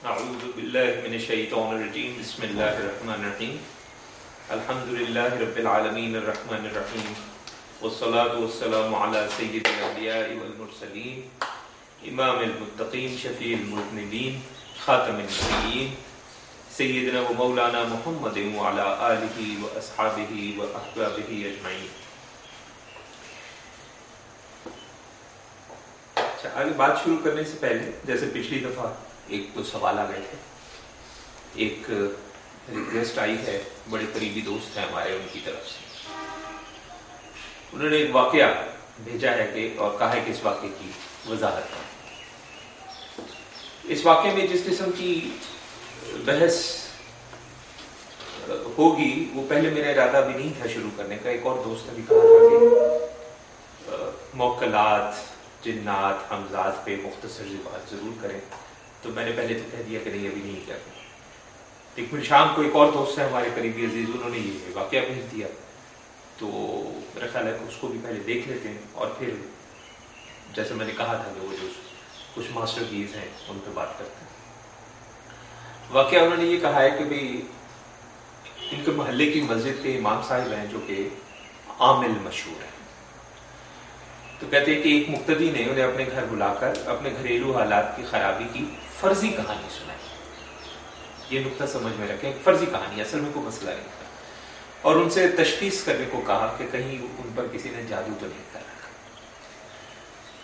أعوذ بالله من الشيطان الرجيم. بسم الله الرحمن الرحيم. الحمد لله رب العالمين الرحمن الرحيم. والصلاة والسلام على سيد الأنبياء والمرسلين، إمام المتقين، شفيع المذنبين خاتم النبيين، سيدنا ومولانا محمد وعلى آله وأصحابه وأحبابه أجمعين. اچھا آگے بات شروع کرنے سے پہلے، جیسے پچھلی دفعہ ایک تو سوال آ گئے تھے۔ ایک ریکویسٹ آئی ہے، بڑے قریبی دوست ہیں ہمارے، ان کی طرف سے۔ انہوں نے ایک واقعہ بھیجا ہے کہ، اور کہا ہے کہ اس واقعے کی وضاحت ہے۔ اس واقعے میں جس قسم کی بحث ہوگی، وہ پہلے میرا ارادہ بھی نہیں تھا شروع کرنے کا۔ ایک اور دوست نے بھی کہا تھا کہ، موکلات، جنات حمزات پہ مختصر سی بات ضرور کریں۔ تو میں نے پہلے تو کہہ دیا کہ نہیں، ابھی نہیں کرنا لیکن شام کو ایک اور دوست ہے ہمارے قریبی عزیز، انہوں نے یہ واقعہ بھیج دیا۔ تو میرا خیال ہے کہ اس کو بھی پہلے دیکھ لیتے ہیں۔ اور پھر جیسے میں نے کہا تھا کہ وہ جو کچھ ماسٹر گیز ہیں، ان پہ بات کرتے ہیں۔ واقعہ انہوں نے یہ کہا ہے کہ بھائی ان کے محلے کی مسجد کے امام صاحب ہیں جو کہ عامل مشہور ہیں۔ تو کہتے ہیں کہ ایک مقتدی نے انہیں اپنے گھر بلا کر اپنے گھریلو حالات کی خرابی کی فرضی کہانی سنائی۔ یہ نقطہ سمجھ میں رکھیں، فرضی کہانی، اصل میں کوئی مسئلہ نہیں تھا۔ اور ان سے تشخیص کرنے کو کہا کہ کہیں ان پر کسی نے جادو تو نہیں کر رکھا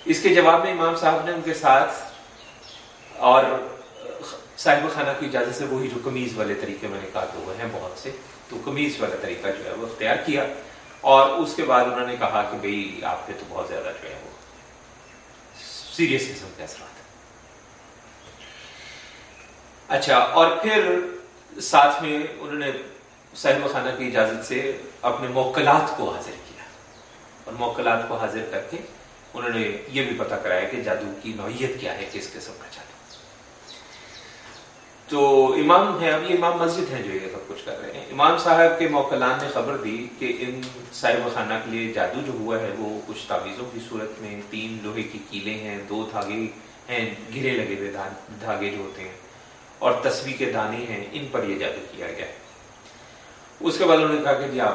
اس کے جواب میں امام صاحب نے ان کے ساتھ اور صاحب خانہ کی اجازت سے وہی جو قمیض والے طریقے میں نے کہا کہ ہیں بہت سے، تو قمیض والا طریقہ جو ہے وہ اختیار کیا۔ اور اس کے بعد انہوں نے کہا کہ بھئی آپ پہ تو بہت زیادہ جو ہے وہ سیریس قسم کے اثرات۔ اچھا اور پھر ساتھ میں انہوں نے صاحب خانہ کی اجازت سے اپنے موکلات کو حاضر کیا۔ اور موکلات کو حاضر کر کے انہوں نے یہ بھی پتا کرایا کہ جادو کی نوعیت کیا ہے، کس قسم کا جادو۔ تو امام ہے اب یہ امام مسجد ہیں جو یہ سب کچھ کر رہے ہیں۔ امام صاحب کے موکلان نے خبر دی کہ ان صاحب خانہ کے لیے جادو جو ہوا ہے، وہ کچھ تعویذوں کی صورت میں تین لوہے کی کیلے ہیں، دو دھاگے ہیں، گرے لگے ہوئے دھاگے جو ہوتے ہیں۔ اور تصویر کے دانے ہیں، ان پر یہ جادو کیا گیا۔ ہے اس کے بعد انہوں نے کہا کہ جی آپ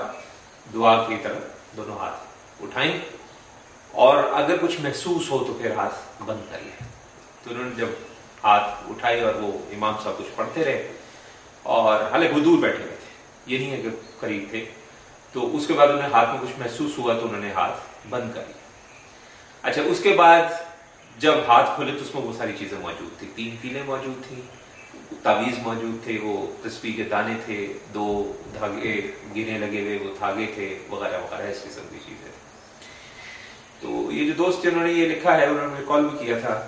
دعا کی طرف دونوں ہاتھ اٹھائیں اور اگر کچھ محسوس ہو تو پھر ہاتھ بند کر لیں۔ تو انہوں نے جب ہاتھ اٹھائے اور وہ امام صاحب کچھ پڑھتے رہے اور حالانکہ وہ دور بیٹھے ہوئے تھے، یہ نہیں ہے کہ قریب تھے۔ تو اس کے بعد انہیں ہاتھ میں کچھ محسوس ہوا تو انہوں نے ہاتھ بند کر لیا۔ اچھا اس کے بعد جب ہاتھ کھولے تو اس میں وہ ساری چیزیں موجود تھی تین پیلیں موجود تھیں۔ تعویذ موجود تھے وہ تصویر کے دانے تھے دو دھاگے گرے لگے ہوئے وہ دھاگے تھے وغیرہ وغیرہ اس قسم کی چیزیں تو یہ جو دوست جنہوں نے یہ لکھا ہے انہوں نے کال بھی کیا تھا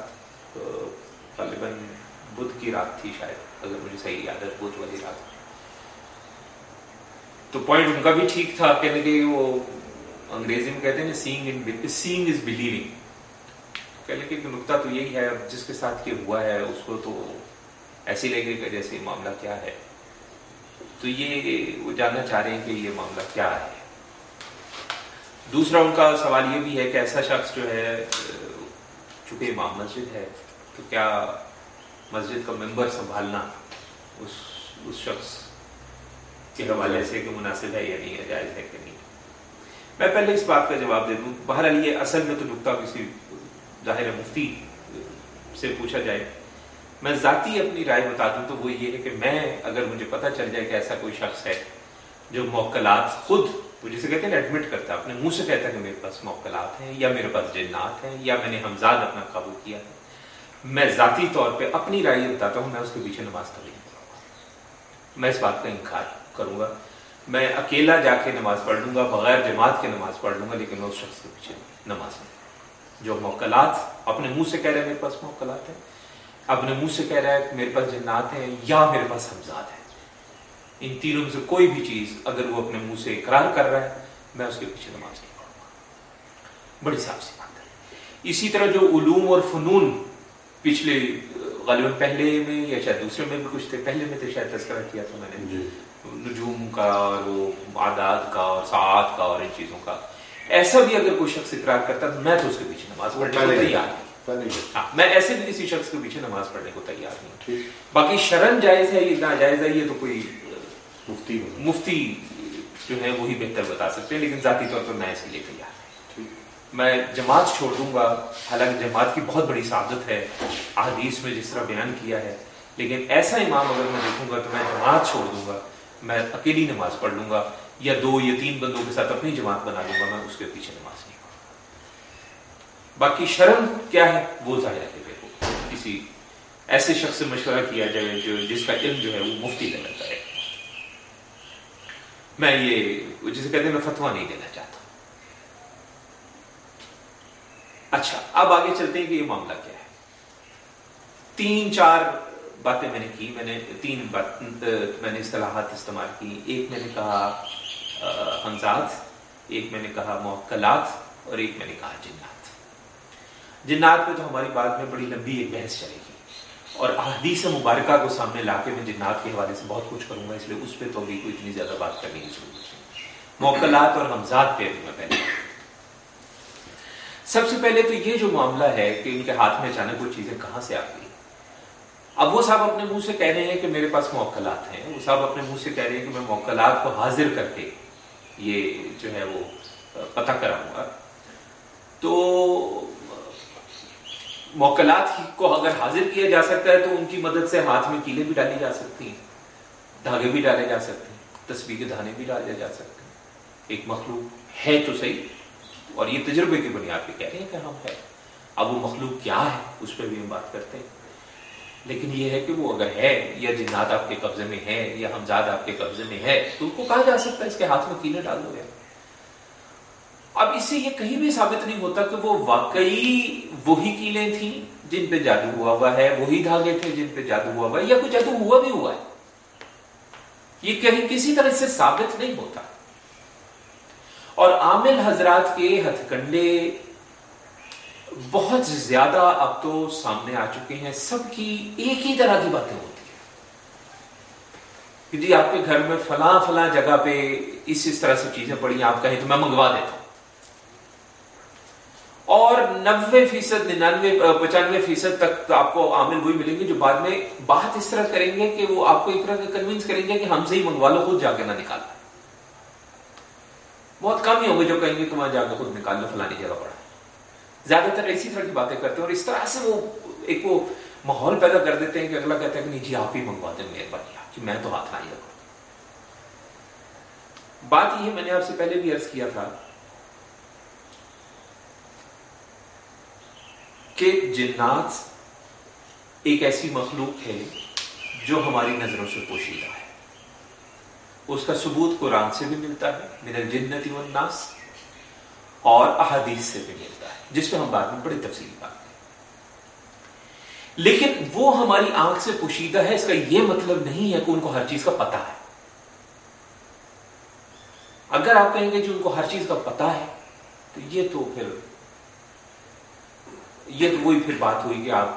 غالباً بدھ کی رات تھی شاید اگر مجھے صحیح یاد ہے بدھ والی رات تو پوائنٹ ان کا بھی ٹھیک تھا کہنے کہ وہ انگریزی میں کہتے ہیں سینگ ان سینگ از بلیونگ کہنے کہ نقطہ تو یہی ہے جس کے ساتھ یہ ہوا ہے اس کو تو ایسے لگے کہ جیسے معاملہ کیا ہے۔ تو یہ وہ جاننا چاہ رہے ہیں کہ یہ معاملہ کیا ہے۔ دوسرا ان کا سوال یہ بھی ہے کہ ایسا شخص جو ہے، چونکہ امام مسجد ہے، تو کیا مسجد کا ممبر سنبھالنا اس اس شخص کے حوالے سے کہ مناسب ہے یا نہیں ہے جائز ہے کہ نہیں؟ میں پہلے اس بات کا جواب دے دوں۔ بہرحال یہ اصل میں تو نقطہ کسی ظاہر مفتی سے پوچھا جائے۔ میں ذاتی اپنی رائے بتا دوں تو وہ یہ ہے کہ میں اگر مجھے پتہ چل جائے کہ ایسا کوئی شخص ہے جو موکلات خود وہ جسے کہتے ہیں ایڈمٹ کرتا ہے، اپنے منہ سے کہتا ہے کہ میرے پاس موکلات ہیں یا میرے پاس جنات ہیں یا میں نے حمزاد اپنا قابو کیا ہے۔ میں ذاتی طور پہ اپنی رائے بتاتا ہوں، میں اس کے پیچھے نماز کبھی پڑھوں میں اس بات کا انکار کروں گا۔ میں اکیلا جا کے نماز پڑھ لوں گا، بغیر جماعت کے نماز پڑھ لوں گا، لیکن میں اس شخص کے پیچھے نماز نہیں جو موکلات اپنے منہ سے کہہ رہے ہیں میرے پاس موکلات ہیں اپنے منہ سے کہہ رہا ہے کہ میرے پاس جنات ہیں یا میرے پاس حمزات ہیں۔ ان تینوں میں سے کوئی بھی چیز اگر وہ اپنے منہ سے اقرار کر رہا ہے میں اس کے پیچھے نماز نہیں پڑھوں گا بڑی صاف سی بات ہے۔ اسی طرح جو علوم اور فنون پچھلے غالباً پہلے میں یا شاید دوسرے میں بھی کچھ تھے پہلے میں تو شاید تذکرہ کیا تھا میں نے۔ جی۔ نجوم کا اور وہ عادات کا اور ساعت کا اور ان چیزوں کا۔ ایسا بھی اگر کوئی شخص اقرار کرتا تو میں تو اس کے پیچھے نماز پڑھنے کو تیار ہاں میں ایسے بھی کسی شخص کے پیچھے نماز پڑھنے کو تیار نہیں باقی شرن جائز ہے یہ ناجائز ہے یہ تو کوئی مفتی مفتی جو ہے وہی بہتر بتا سکتے ہیں لیکن ذاتی طور پر میں اس کے لیے تیار میں جماعت چھوڑ دوں گا۔ حالانکہ جماعت کی بہت بڑی سعادت ہے احادیث میں جس طرح بیان کیا ہے۔ لیکن ایسا امام اگر میں دیکھوں گا تو میں جماعت چھوڑ دوں گا۔ میں اکیلی نماز پڑھ لوں گا یا دو یا تین بندوں کے ساتھ اپنی جماعت بنا لوں گا میں اس کے پیچھے نماز نہیں۔ باقی شرم کیا ہے؟ وہ ظاہر ہے دیکھو، کسی ایسے شخص سے مشورہ کیا جائے جو جس کا علم جو ہے وہ مفتی لیول کا ہے۔ میں یہ جسے کہتے ہیں، میں فتوا نہیں دینا چاہتا۔ اچھا اب آگے چلتے ہیں کہ یہ معاملہ کیا ہے۔ تین چار باتیں میں نے کی، میں نے تین بات میں نے اصطلاحات استعمال کی۔ ایک میں نے کہا حمزات ایک میں نے کہا، موکلات، اور ایک میں نے کہا، جنات۔ جنات پہ تو ہماری بات میں بڑی لمبی ایک بحث چلے گی۔ اور احادیث مبارکہ کو سامنے لا کے میں جنات کے حوالے سے بہت کچھ کروں گا، اس لیے اس پہ تو ابھی کوئی اتنی زیادہ بات کرنے کی ضرورت نہیں موکلات اور حمزات پہ میں پہلے۔ سب سے پہلے تو یہ جو معاملہ ہے کہ ان کے ہاتھ میں اچانک وہ چیزیں کہاں سے آ گئی۔ اب وہ صاحب اپنے منہ سے کہہ رہے ہیں کہ میرے پاس موکلات ہیں۔ وہ صاحب اپنے منہ سے کہہ رہے ہیں کہ میں موکلات کو حاضر کر کے یہ جو ہے وہ پتہ کراؤں گا۔ تو موکلات کو اگر حاضر کیا جا سکتا ہے تو ان کی مدد سے ہاتھ میں کیلے بھی ڈالی جا سکتی ہیں، دھاگے بھی ڈالے جا سکتے ہیں تصویر کے دھانے بھی ڈالے جا سکتے ہیں۔ ایک مخلوق ہے تو صحیح، اور یہ تجربے کی بنیاد پہ کہہ رہے ہیں کہ ہم ہے اب وہ مخلوق کیا ہے، اس پہ بھی ہم بات کرتے ہیں۔ لیکن یہ ہے کہ وہ اگر ہے، یا جنات آپ کے قبضے میں ہے یا ہمزاد آپ کے قبضے میں ہے، تو ان کو کہا جا سکتا ہے اس کے ہاتھ میں کیلے ڈال دو گے اب اس سے یہ کہیں بھی ثابت نہیں ہوتا کہ وہ واقعی وہی کیلیں تھیں جن پہ جادو ہوا ہوا ہے، وہی دھاگے تھے جن پہ جادو ہوا ہوا ہے، یا کوئی جادو ہوا بھی ہوا ہے۔ یہ کہیں کسی طرح سے ثابت نہیں ہوتا۔ اور عامل حضرات کے ہتھ کنڈے بہت زیادہ اب تو سامنے آ چکے ہیں۔ سب کی ایک ہی طرح کی باتیں ہوتی ہیں۔ کہ جی آپ کے گھر میں فلاں فلاں جگہ پہ اس اس طرح سے چیزیں پڑی آپ کہیں تو میں منگوا دیتا ہوں۔ اور نوے فیصد، ننانوے پچانوے فیصد تک تو آپ کو عامل وہی ملیں گے جو بعد میں بات اس طرح کریں گے کہ وہ آپ کو ایک طرح کنوینس کریں گے کہ ہم سے ہی منگوا لو، خود جا کے نہ نکالنا بہت کم ہی ہوں گے جو کہیں گے کہ وہاں جا کے خود نکال لو، فلانی جگہ پڑا زیادہ تر اسی طرح کی باتیں کرتے ہیں اور اس طرح سے وہ ایک وہ ماحول پیدا کر دیتے ہیں کہ اگلا کہتا ہے کہ نہیں جی آپ ہی منگوا دیں مہربانی کہ میں تو ہاتھ نہیں لگا بات یہ ہے، میں نے آپ سے پہلے بھی عرض کیا تھا کہ جنات ایک ایسی مخلوق ہے جو ہماری نظروں سے پوشیدہ ہے۔ اس کا ثبوت قرآن سے بھی ملتا ہے، من الجنتی والناس، اور احادیث سے بھی ملتا ہے، جس پہ ہم بعد میں بڑی تفصیل بات کریں۔ لیکن وہ ہماری آنکھ سے پوشیدہ ہے، اس کا یہ مطلب نہیں ہے کہ ان کو ہر چیز کا پتا ہے۔ اگر آپ کہیں گے جو ان کو ہر چیز کا پتا ہے، تو یہ تو پھر یہ تو وہی پھر بات ہوئی کہ آپ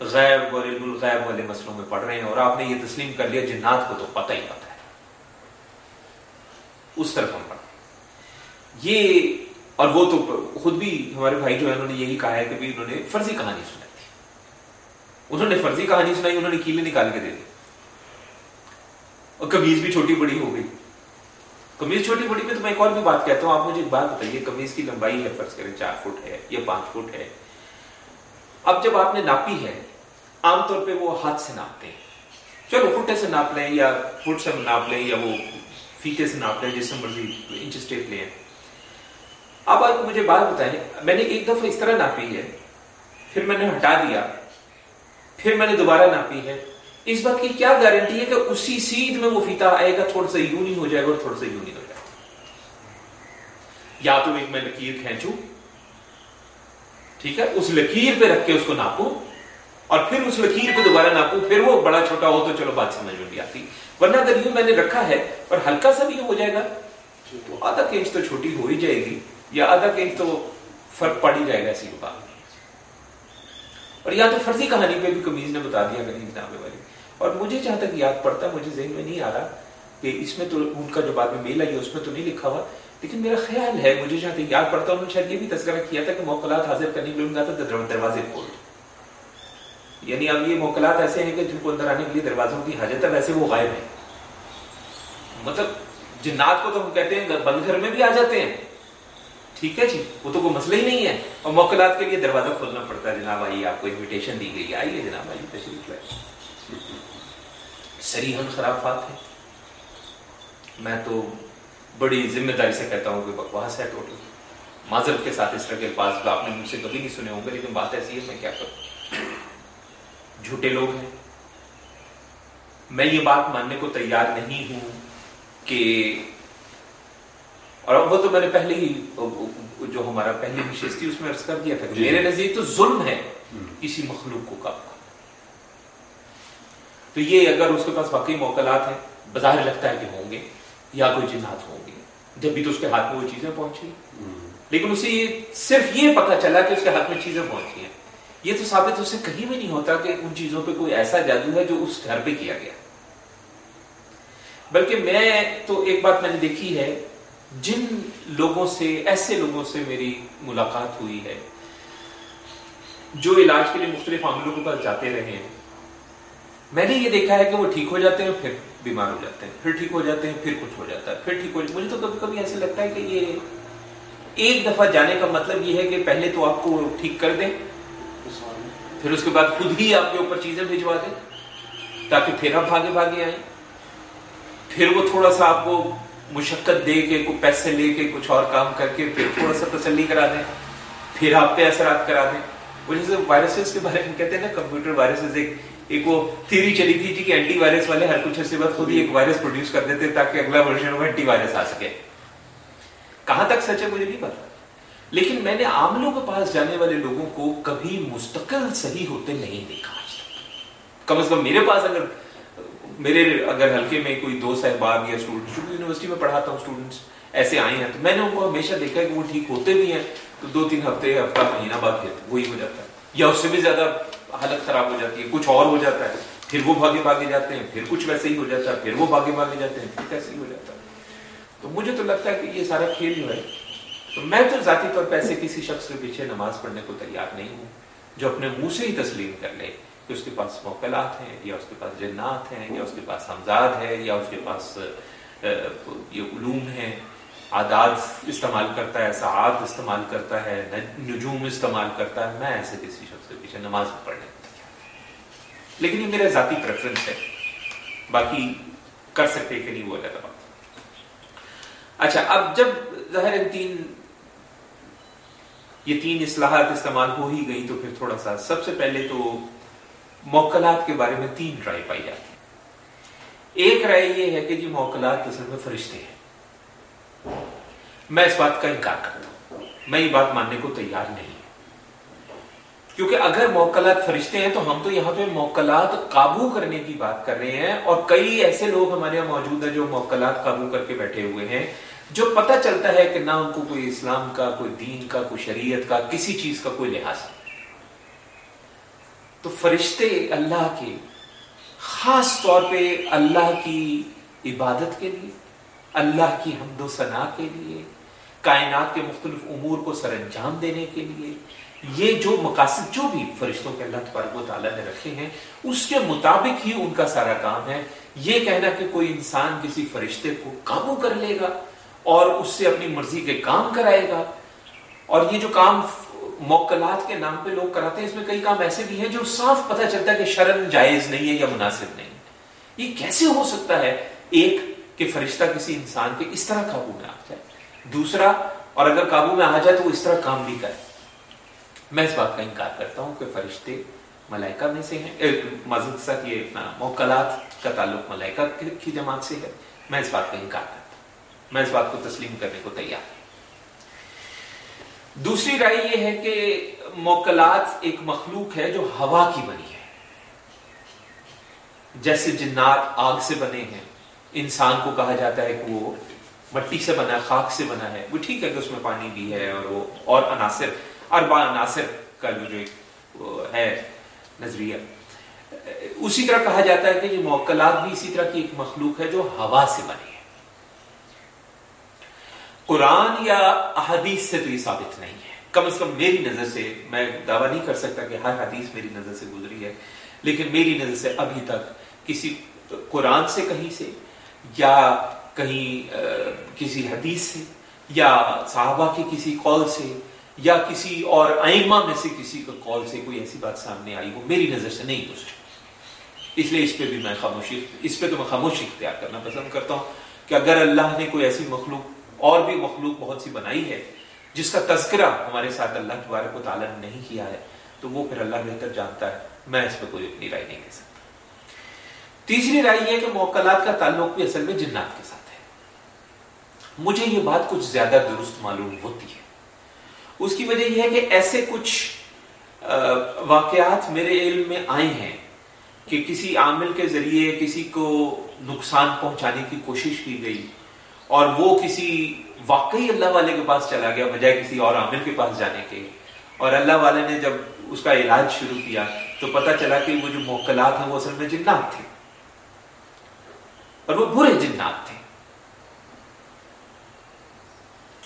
غیب اور علم الغیب والے مسئلوں میں پڑھ رہے ہیں اور آپ نے یہ تسلیم کر لیا، جنات کو تو پتہ ہی پتہ ہے۔ اس طرف ہم پڑھ یہ اور وہ تو خود بھی ہمارے بھائی جو ہے انہوں نے یہی کہا ہے کہ بھی انہوں نے فرضی کہانی سنائی تھی۔ انہوں نے فرضی کہانی سنائی، انہوں نے کیلے نکال کے دے دی۔ اور کمیز بھی چھوٹی بڑی ہو گئی۔ کمیز چھوٹی بڑی میں تو میں ایک اور بھی بات کہتا ہوں، آپ مجھے ایک بات بتائیے کمیز کی لمبائی ہے، فرض کریں چار فٹ ہے یا پانچ فٹ ہے۔ اب جب آپ نے ناپی ہے، عام طور پہ وہ ہاتھ سے ناپتے ہیں۔ چلو فٹے سے ناپ لیں یا فٹ سے ناپ لیں یا وہ فیتے سے ناپ لیں جس سے مرضی انچ اسٹیپ لیں۔ اب آپ مجھے بات بتائیں، میں نے ایک دفعہ اس طرح ناپی ہے، پھر میں نے ہٹا دیا، پھر میں نے دوبارہ ناپی ہے۔ اس بات کی کیا گارنٹی ہے کہ اسی سیدھ میں وہ فیتا آئے گا، تھوڑا سا یونی ہو جائے گا اور تھوڑا سا یونی ہو جائے گا؟ یا تو ایک میں لکیر کھینچوں ٹھیک ہے؟ اس لکیر پہ رکھ کے اس کو ناپوں اور پھر اس لکیر پہ دوبارہ ناپوں پھر وہ بڑا چھوٹا ہو تو چلو بات سمجھ میں آتی۔ ورنہ اگر یوں میں نے رکھا ہے اور ہلکا سا بھی ہو جائے گا، تو آدھا کینچ تو چھوٹی ہو ہی جائے گی یا آدھا کینچ تو فرق پڑ ہی جائے گا اسی کو بات۔ اور یا تو فرضی کہانی پہ بھی کمیز نے بتا دیا نامے والی۔ اور مجھے جہاں تک یاد پڑتا، مجھے ذہن میں نہیں آ رہا کہ اس میں تو ان کا جو بعد میں میل آئی اس میں تو نہیں لکھا ہوا۔ لیکن میرا خیال ہے، مجھے جہاں تک یاد پڑتا ہوں شاید یہ بھی تذکرہ کیا تھا کہ موکلات حاضر کرنے کے لیے ان کا تھا دروازے کھول یعنی اب یہ موکلات ایسے ہیں کہ جن کو اندر آنے کے لیے دروازوں کی حاجت ہے، ویسے وہ غائب ہیں۔ مطلب جنات کو تو ہم کہتے ہیں، بند گھر میں بھی آ جاتے ہیں۔ ٹھیک ہے جی وہ تو کوئی مسئلہ ہی نہیں ہے۔ اور موکلات کے لیے دروازہ کھولنا پڑتا ہے، جناب آئیے، آپ کو انویٹیشن دی گئی آئیے جناب آئیے، تشریف لائے سریحن خرافات ہے میں تو بڑی ذمہ داری سے کہتا ہوں کہ بکواس ہے ٹوٹل معذرت کے ساتھ اس طرح کے پاس آپ نے مجھ سے کبھی نہیں سنے ہوں گے لیکن بات ایسی ہے میں کیا کروں؟ جھوٹے لوگ ہیں۔ میں یہ بات ماننے کو تیار نہیں ہوں کہ اور وہ تو میں نے پہلے ہی جو ہمارا پہلی نشست تھی اس میں عرض کر دیا تھا جی۔ میرے نزدیک تو ظلم ہے کسی مخلوق کو کام تو یہ اگر اس کے پاس واقعی موکلات ہیں بظاہر لگتا ہے کہ ہوں گے۔ یا کوئی جنات ہوں گے۔ جب بھی تو اس کے ہاتھ میں وہ چیزیں پہنچی لیکن اسے یہ صرف یہ پتا چلا کہ اس کے ہاتھ میں چیزیں پہنچی ہیں۔ یہ تو ثابت اسے کہیں بھی نہیں ہوتا کہ ان چیزوں پہ کوئی ایسا جادو ہے جو اس گھر پہ کیا گیا۔ بلکہ میں تو ایک بات میں نے دیکھی ہے جن لوگوں سے ایسے لوگوں سے میری ملاقات ہوئی ہے جو علاج کے لیے مختلف عاملوں کے پاس جاتے رہے ہیں۔ میں نے یہ دیکھا ہے کہ وہ ٹھیک ہو جاتے ہیں پھر بیمار ہو جاتے ہیں۔ پھر ٹھیک ہو جاتے ہیں، پھر کچھ ہو جاتا ہے۔ پھر ٹھیک ہو جاتا مجھے تو کبھی کبھی ایسے لگتا ہے کہ یہ ایک دفعہ جانے کا مطلب یہ ہے کہ پہلے تو آپ کو ٹھیک کر دیں۔ پھر اس کے بعد خود ہی آپ کے اوپر چیزیں بھیجوا دیں۔ تاکہ پھر آپ بھاگے بھاگے آئیں۔ پھر وہ تھوڑا سا آپ کو مشقت دے کے کوئی پیسے لے کے، کچھ اور کام کر کے پھر تھوڑا سا تسلی کرا دیں۔ پھر آپ پہ اثرات کرا دیں۔ وہ جیسے وائرسز کے بارے میں کہتے ہیں نا، کمپیوٹر وائرسز ایک ایک وہ تھیری چلی تھی جی کہ اینٹی وائرس والے ہر کچھ عرصے بعد خود ہی ایک وائرس پروڈیوس کر دیتے تاکہ اگلا ورژن وہ اینٹی وائرس آ سکے۔ کہاں تک سچ ہے مجھے نہیں پتا۔ لیکن میں نے عاملوں کے پاس جانے والے لوگوں کو کبھی مستقل صحیح ہوتے نہیں دیکھا آج تک۔ کم از کم میرے پاس اگر میرے اگر ہلکے میں کوئی دو صاحباب یا اسٹوڈنٹ چونکہ یونیورسٹی میں پڑھاتا ہوں اسٹوڈنٹس ایسے آئے ہیں تو میں نے ان کو ہمیشہ دیکھا کہ وہ ٹھیک ہوتے بھی ہیں۔ تو دو تین ہفتے ہفتہ مہینہ بعد وہی ہو جاتا ہے۔ یا اس سے بھی زیادہ حالت خراب ہو جاتی ہے، کچھ اور ہو جاتا ہے، پھر وہ بھاگے بھاگے جاتے ہیں، پھر کچھ ویسے ہی ہو جاتا ہے، پھر وہ بھاگے بھاگے جاتے ہیں، پھر کیسے ہی ہو جاتا ہے۔ تو مجھے تو لگتا ہے کہ یہ سارا کھیل جو ہے، تو میں تو ذاتی طور پہ ایسے کسی شخص کے پیچھے نماز پڑھنے کو تیار نہیں ہوں، جو اپنے منہ سے ہی تسلیم کر لے کہ اس کے پاس موکلات ہیں، یا اس کے پاس جنات ہیں، یا اس کے پاس حمزاد ہے یا اس کے پاس یہ علوم ہیں۔ عادات استعمال کرتا ہے سعاد استعمال کرتا ہے، نجوم استعمال کرتا ہے، میں ایسے کسی شخص کے پیچھے نماز پڑھنے لیکن یہ میرا ذاتی پریفرنس ہے۔ باقی کر سکتے کہ نہیں وہ الگ بات۔ اچھا اب جب ظاہر تین، یہ تین اصلاحات استعمال ہو ہی گئی تو پھر تھوڑا سا، سب سے پہلے تو موکلات کے بارے میں تین رائے پائی جاتی۔ ایک رائے یہ ہے کہ جی موکلات اصل میں فرشتے ہیں۔ میں اس بات کا انکار کرتا ہوں۔ میں یہ بات ماننے کو تیار نہیں۔ کیونکہ اگر موکلات فرشتے ہیں تو ہم تو یہاں پہ موکلات قابو کرنے کی بات کر رہے ہیں اور کئی ایسے لوگ ہمارے یہاں موجود ہیں جو موکلات قابو کر کے بیٹھے ہوئے ہیں، جو پتہ چلتا ہے کہ نہ ان کو کوئی اسلام کا، کوئی دین کا، کوئی شریعت کا، کسی چیز کا کوئی لحاظ۔ تو فرشتے اللہ کے، خاص طور پہ اللہ کی عبادت کے لیے، اللہ کی حمد و ثنا کے لیے کائنات کے مختلف امور کو سر انجام دینے کے لیے، یہ جو مقاصد جو بھی فرشتوں کے اللہ تبارک و تعالیٰ نے رکھے ہیں، اس کے مطابق ہی ان کا سارا کام ہے۔ یہ کہنا کہ کوئی انسان کسی فرشتے کو قابو کر لے گا اور اس سے اپنی مرضی کے کام کرائے گا۔ اور یہ جو کام موکلات کے نام پہ لوگ کراتے ہیں، اس میں کئی کام ایسے بھی ہیں جو صاف پتہ چلتا ہے کہ شرم جائز نہیں ہے یا مناسب نہیں۔ یہ کیسے ہو سکتا ہے ایک کہ فرشتہ کسی انسان کے اس طرح قابو میں آ جائے دوسرا، اور اگر قابو میں آ جائے تو وہ اس طرح کام بھی کرے۔ میں اس بات کا انکار کرتا ہوں کہ فرشتے ملائکہ میں سے ہیں۔ مذہب ساتھ یہ اپنا موکلات کا تعلق ملائکہ کی جماعت سے ہے۔ میں اس بات کا انکار کرتا ہوں۔ میں اس بات کو تسلیم کرنے کو تیار ہوں۔ دوسری رائے یہ ہے کہ موکلات ایک مخلوق ہے جو ہوا کی بنی ہے۔ جیسے جنات آگ سے بنے ہیں۔ انسان کو کہا جاتا ہے کہ وہ مٹی سے بنا ہے خاک سے بنا ہے۔ وہ ٹھیک ہے کہ اس میں پانی بھی ہے اور وہ اور عناصر اربا عناصر کا جو جو ہے نظریہ۔ اسی طرح کہا جاتا ہے کہ یہ موکلات بھی اسی طرح کی ایک مخلوق ہے جو ہوا سے بنی ہے۔ قرآن یا احادیث سے تو یہ ثابت نہیں ہے۔ کم از کم میری نظر سے، میں دعویٰ نہیں کر سکتا کہ ہر حدیث میری نظر سے گزری ہے، لیکن میری نظر سے ابھی تک کسی قرآن سے کہیں سے یا کہیں کسی حدیث سے، یا صحابہ کی کسی قول سے، یا کسی اور ائمہ میں سے کسی کا قول سے کوئی ایسی بات سامنے آئی وہ میری نظر سے نہیں گزری اس لیے اس پہ بھی میں خاموشی، اس پہ تو میں خاموشی اختیار کرنا پسند کرتا ہوں کہ اگر اللہ نے کوئی ایسی مخلوق، اور بھی مخلوق بہت سی بنائی ہے، جس کا تذکرہ ہمارے ساتھ اللہ تبارک و تعالیٰ نے نہیں کیا ہے، تو وہ پھر اللہ بہتر جانتا ہے، میں اس پہ کوئی اپنی رائے نہیں دے سکتا۔ تیسری رائے یہ کہ موکلات کا تعلق بھی اصل میں جنات کے ساتھ مجھے یہ بات کچھ زیادہ درست معلوم ہوتی ہے۔ اس کی وجہ یہ ہے کہ ایسے کچھ واقعات میرے علم میں آئے ہیں کہ کسی عامل کے ذریعے کسی کو نقصان پہنچانے کی کوشش کی گئی اور وہ کسی واقعی اللہ والے کے پاس چلا گیا، بجائے کسی اور عامل کے پاس جانے کے۔ اور اللہ والے نے جب اس کا علاج شروع کیا تو پتا چلا کہ وہ جو موکلات ہیں وہ اصل میں جنات تھے۔ اور وہ برے جنات تھے۔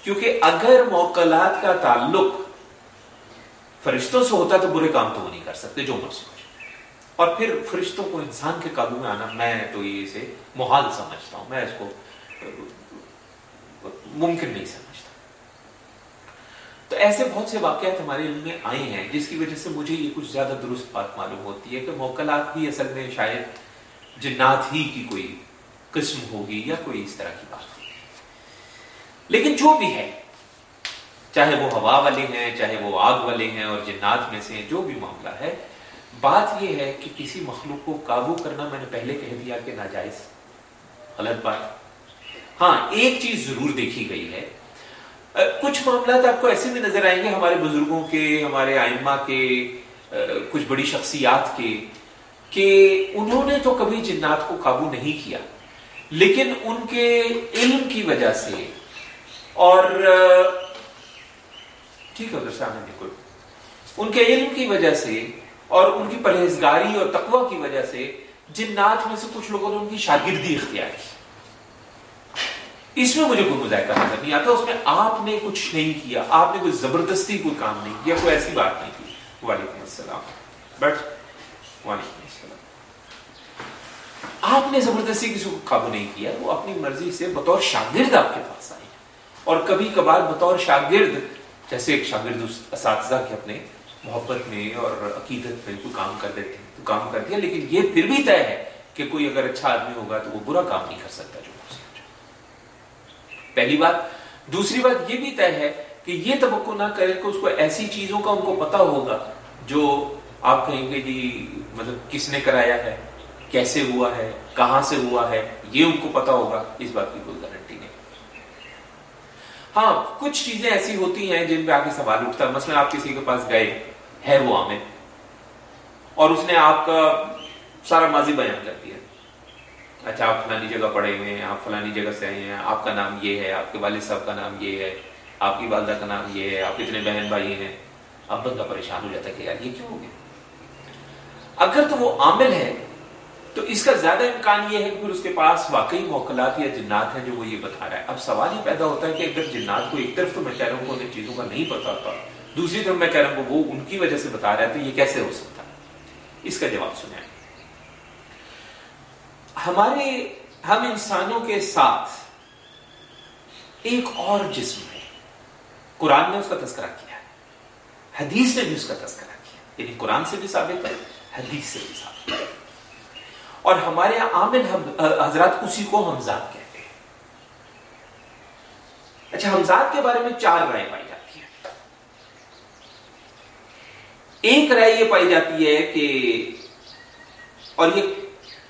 کیونکہ اگر موکلات کا تعلق فرشتوں سے ہوتا تو برے کام تو وہ نہیں کر سکتے، جو مرضی اور پھر فرشتوں کو انسان کے قابو میں آنا، میں تو یہ اسے محال سمجھتا ہوں، میں اس کو ممکن نہیں سمجھتا۔ تو ایسے بہت سے واقعات ہمارے علم میں آئے ہیں، جس کی وجہ سے مجھے یہ کچھ زیادہ درست بات معلوم ہوتی ہے کہ موکلات بھی اصل میں شاید جنات ہی کی کوئی قسم ہوگی یا کوئی اس طرح کی بات۔ ہوگی لیکن جو بھی ہے، چاہے وہ ہوا والے ہیں، چاہے وہ آگ والے ہیں اور جنات میں سے جو بھی معاملہ ہے، بات یہ ہے کہ کسی مخلوق کو قابو کرنا میں نے پہلے کہہ دیا کہ ناجائز. غلط بات. ہاں ایک چیز ضرور دیکھی گئی ہے. کچھ معاملات آپ کو ایسے بھی نظر آئیں گے، ہمارے بزرگوں کے، ہمارے آئمہ کے کچھ بڑی شخصیات کے، کہ انہوں نے تو کبھی جنات کو قابو نہیں کیا، لیکن ان کے علم کی وجہ سے اور ٹھیک ہے سامنے بالکل ان کے علم کی وجہ سے اور ان کی پرہیزگاری اور تقوی کی وجہ سے جنات میں سے کچھ لوگوں نے ان کی شاگردی اختیار کی۔ اس میں مجھے کوئی مذائقہ نظر نہیں آتا، اس میں آپ نے کچھ نہیں کیا، آپ نے کوئی زبردستی کوئی کام نہیں کیا، کوئی ایسی بات نہیں کی وعلیکم السلام۔ بٹ، وعلیکم السلام۔ آپ نے زبردستی کسی کو قابو نہیں کیا، وہ اپنی مرضی سے بطور شاگرد آپ کے پاس آئے۔ اور کبھی کبھار بطور شاگرد، جیسے ایک شاگرد اساتذہ کے اپنے محبت میں اور عقیدت میں کوئی کام کر دیتے ہیں تو کام کر دیا لیکن یہ پھر بھی طے ہے کہ کوئی اگر اچھا آدمی ہوگا تو وہ برا کام نہیں کر سکتا جو پہلی بات. دوسری بات یہ بھی طے ہے کہ یہ توقع نہ کرے کہ اس کو ایسی چیزوں کا ان کو پتا ہوگا جو آپ کہیں گے جی مطلب کس نے کرایا ہے، کیسے ہوا ہے، کہاں سے ہوا ہے، یہ ان کو پتا ہوگا، اس بات کی کوئی ہاں کچھ چیزیں ایسی ہوتی ہیں جن پہ آ کے سوال اٹھتا ہے۔ مثلا آپ کسی کے پاس گئے، ہے وہ عامر اور اس نے آپ کا سارا ماضی بیان کر دیا۔ اچھا آپ فلانی جگہ پڑے ہوئے ہیں، آپ فلانی جگہ سے آئے ہیں، آپ کا نام یہ ہے، آپ کے والد صاحب کا نام یہ ہے، آپ کی والدہ کا نام یہ ہے، آپ کتنے بہن بھائی ہیں۔ اب بندہ پریشان ہو جاتا ہے کہ یار، یہ کیوں ہو گیا؟ اگر تو وہ عامل ہے تو اس کا زیادہ امکان یہ ہے کہ پھر اس کے پاس واقعی موکلات یا جنات ہیں جو وہ یہ بتا رہا ہے۔ اب سوال یہ پیدا ہوتا ہے کہ اگر جنات کو ایک طرف تو میں کہہ رہا ہوں کہ چیزوں کا نہیں پتا ہوتا، دوسری طرف میں کہہ رہا ہوں وہ ان کی وجہ سے بتا رہا ہے، تو یہ کیسے ہو سکتا ہے؟ اس کا جواب سنیں۔ ہمارے، ہم انسانوں کے ساتھ ایک اور جسم ہے۔ قرآن نے اس کا تذکرہ کیا ہے۔ حدیث نے بھی اس کا تذکرہ کیا یعنی قرآن سے بھی ثابت ہے، حدیث سے بھی ثابت ہے۔ اور ہمارے عامل حضرات اسی کو ہمزاد کہتے ہیں۔ اچھا حمزاد کے بارے میں چار رائے پائی جاتی ہیں۔ ایک رائے یہ پائی جاتی ہے کہ، اور یہ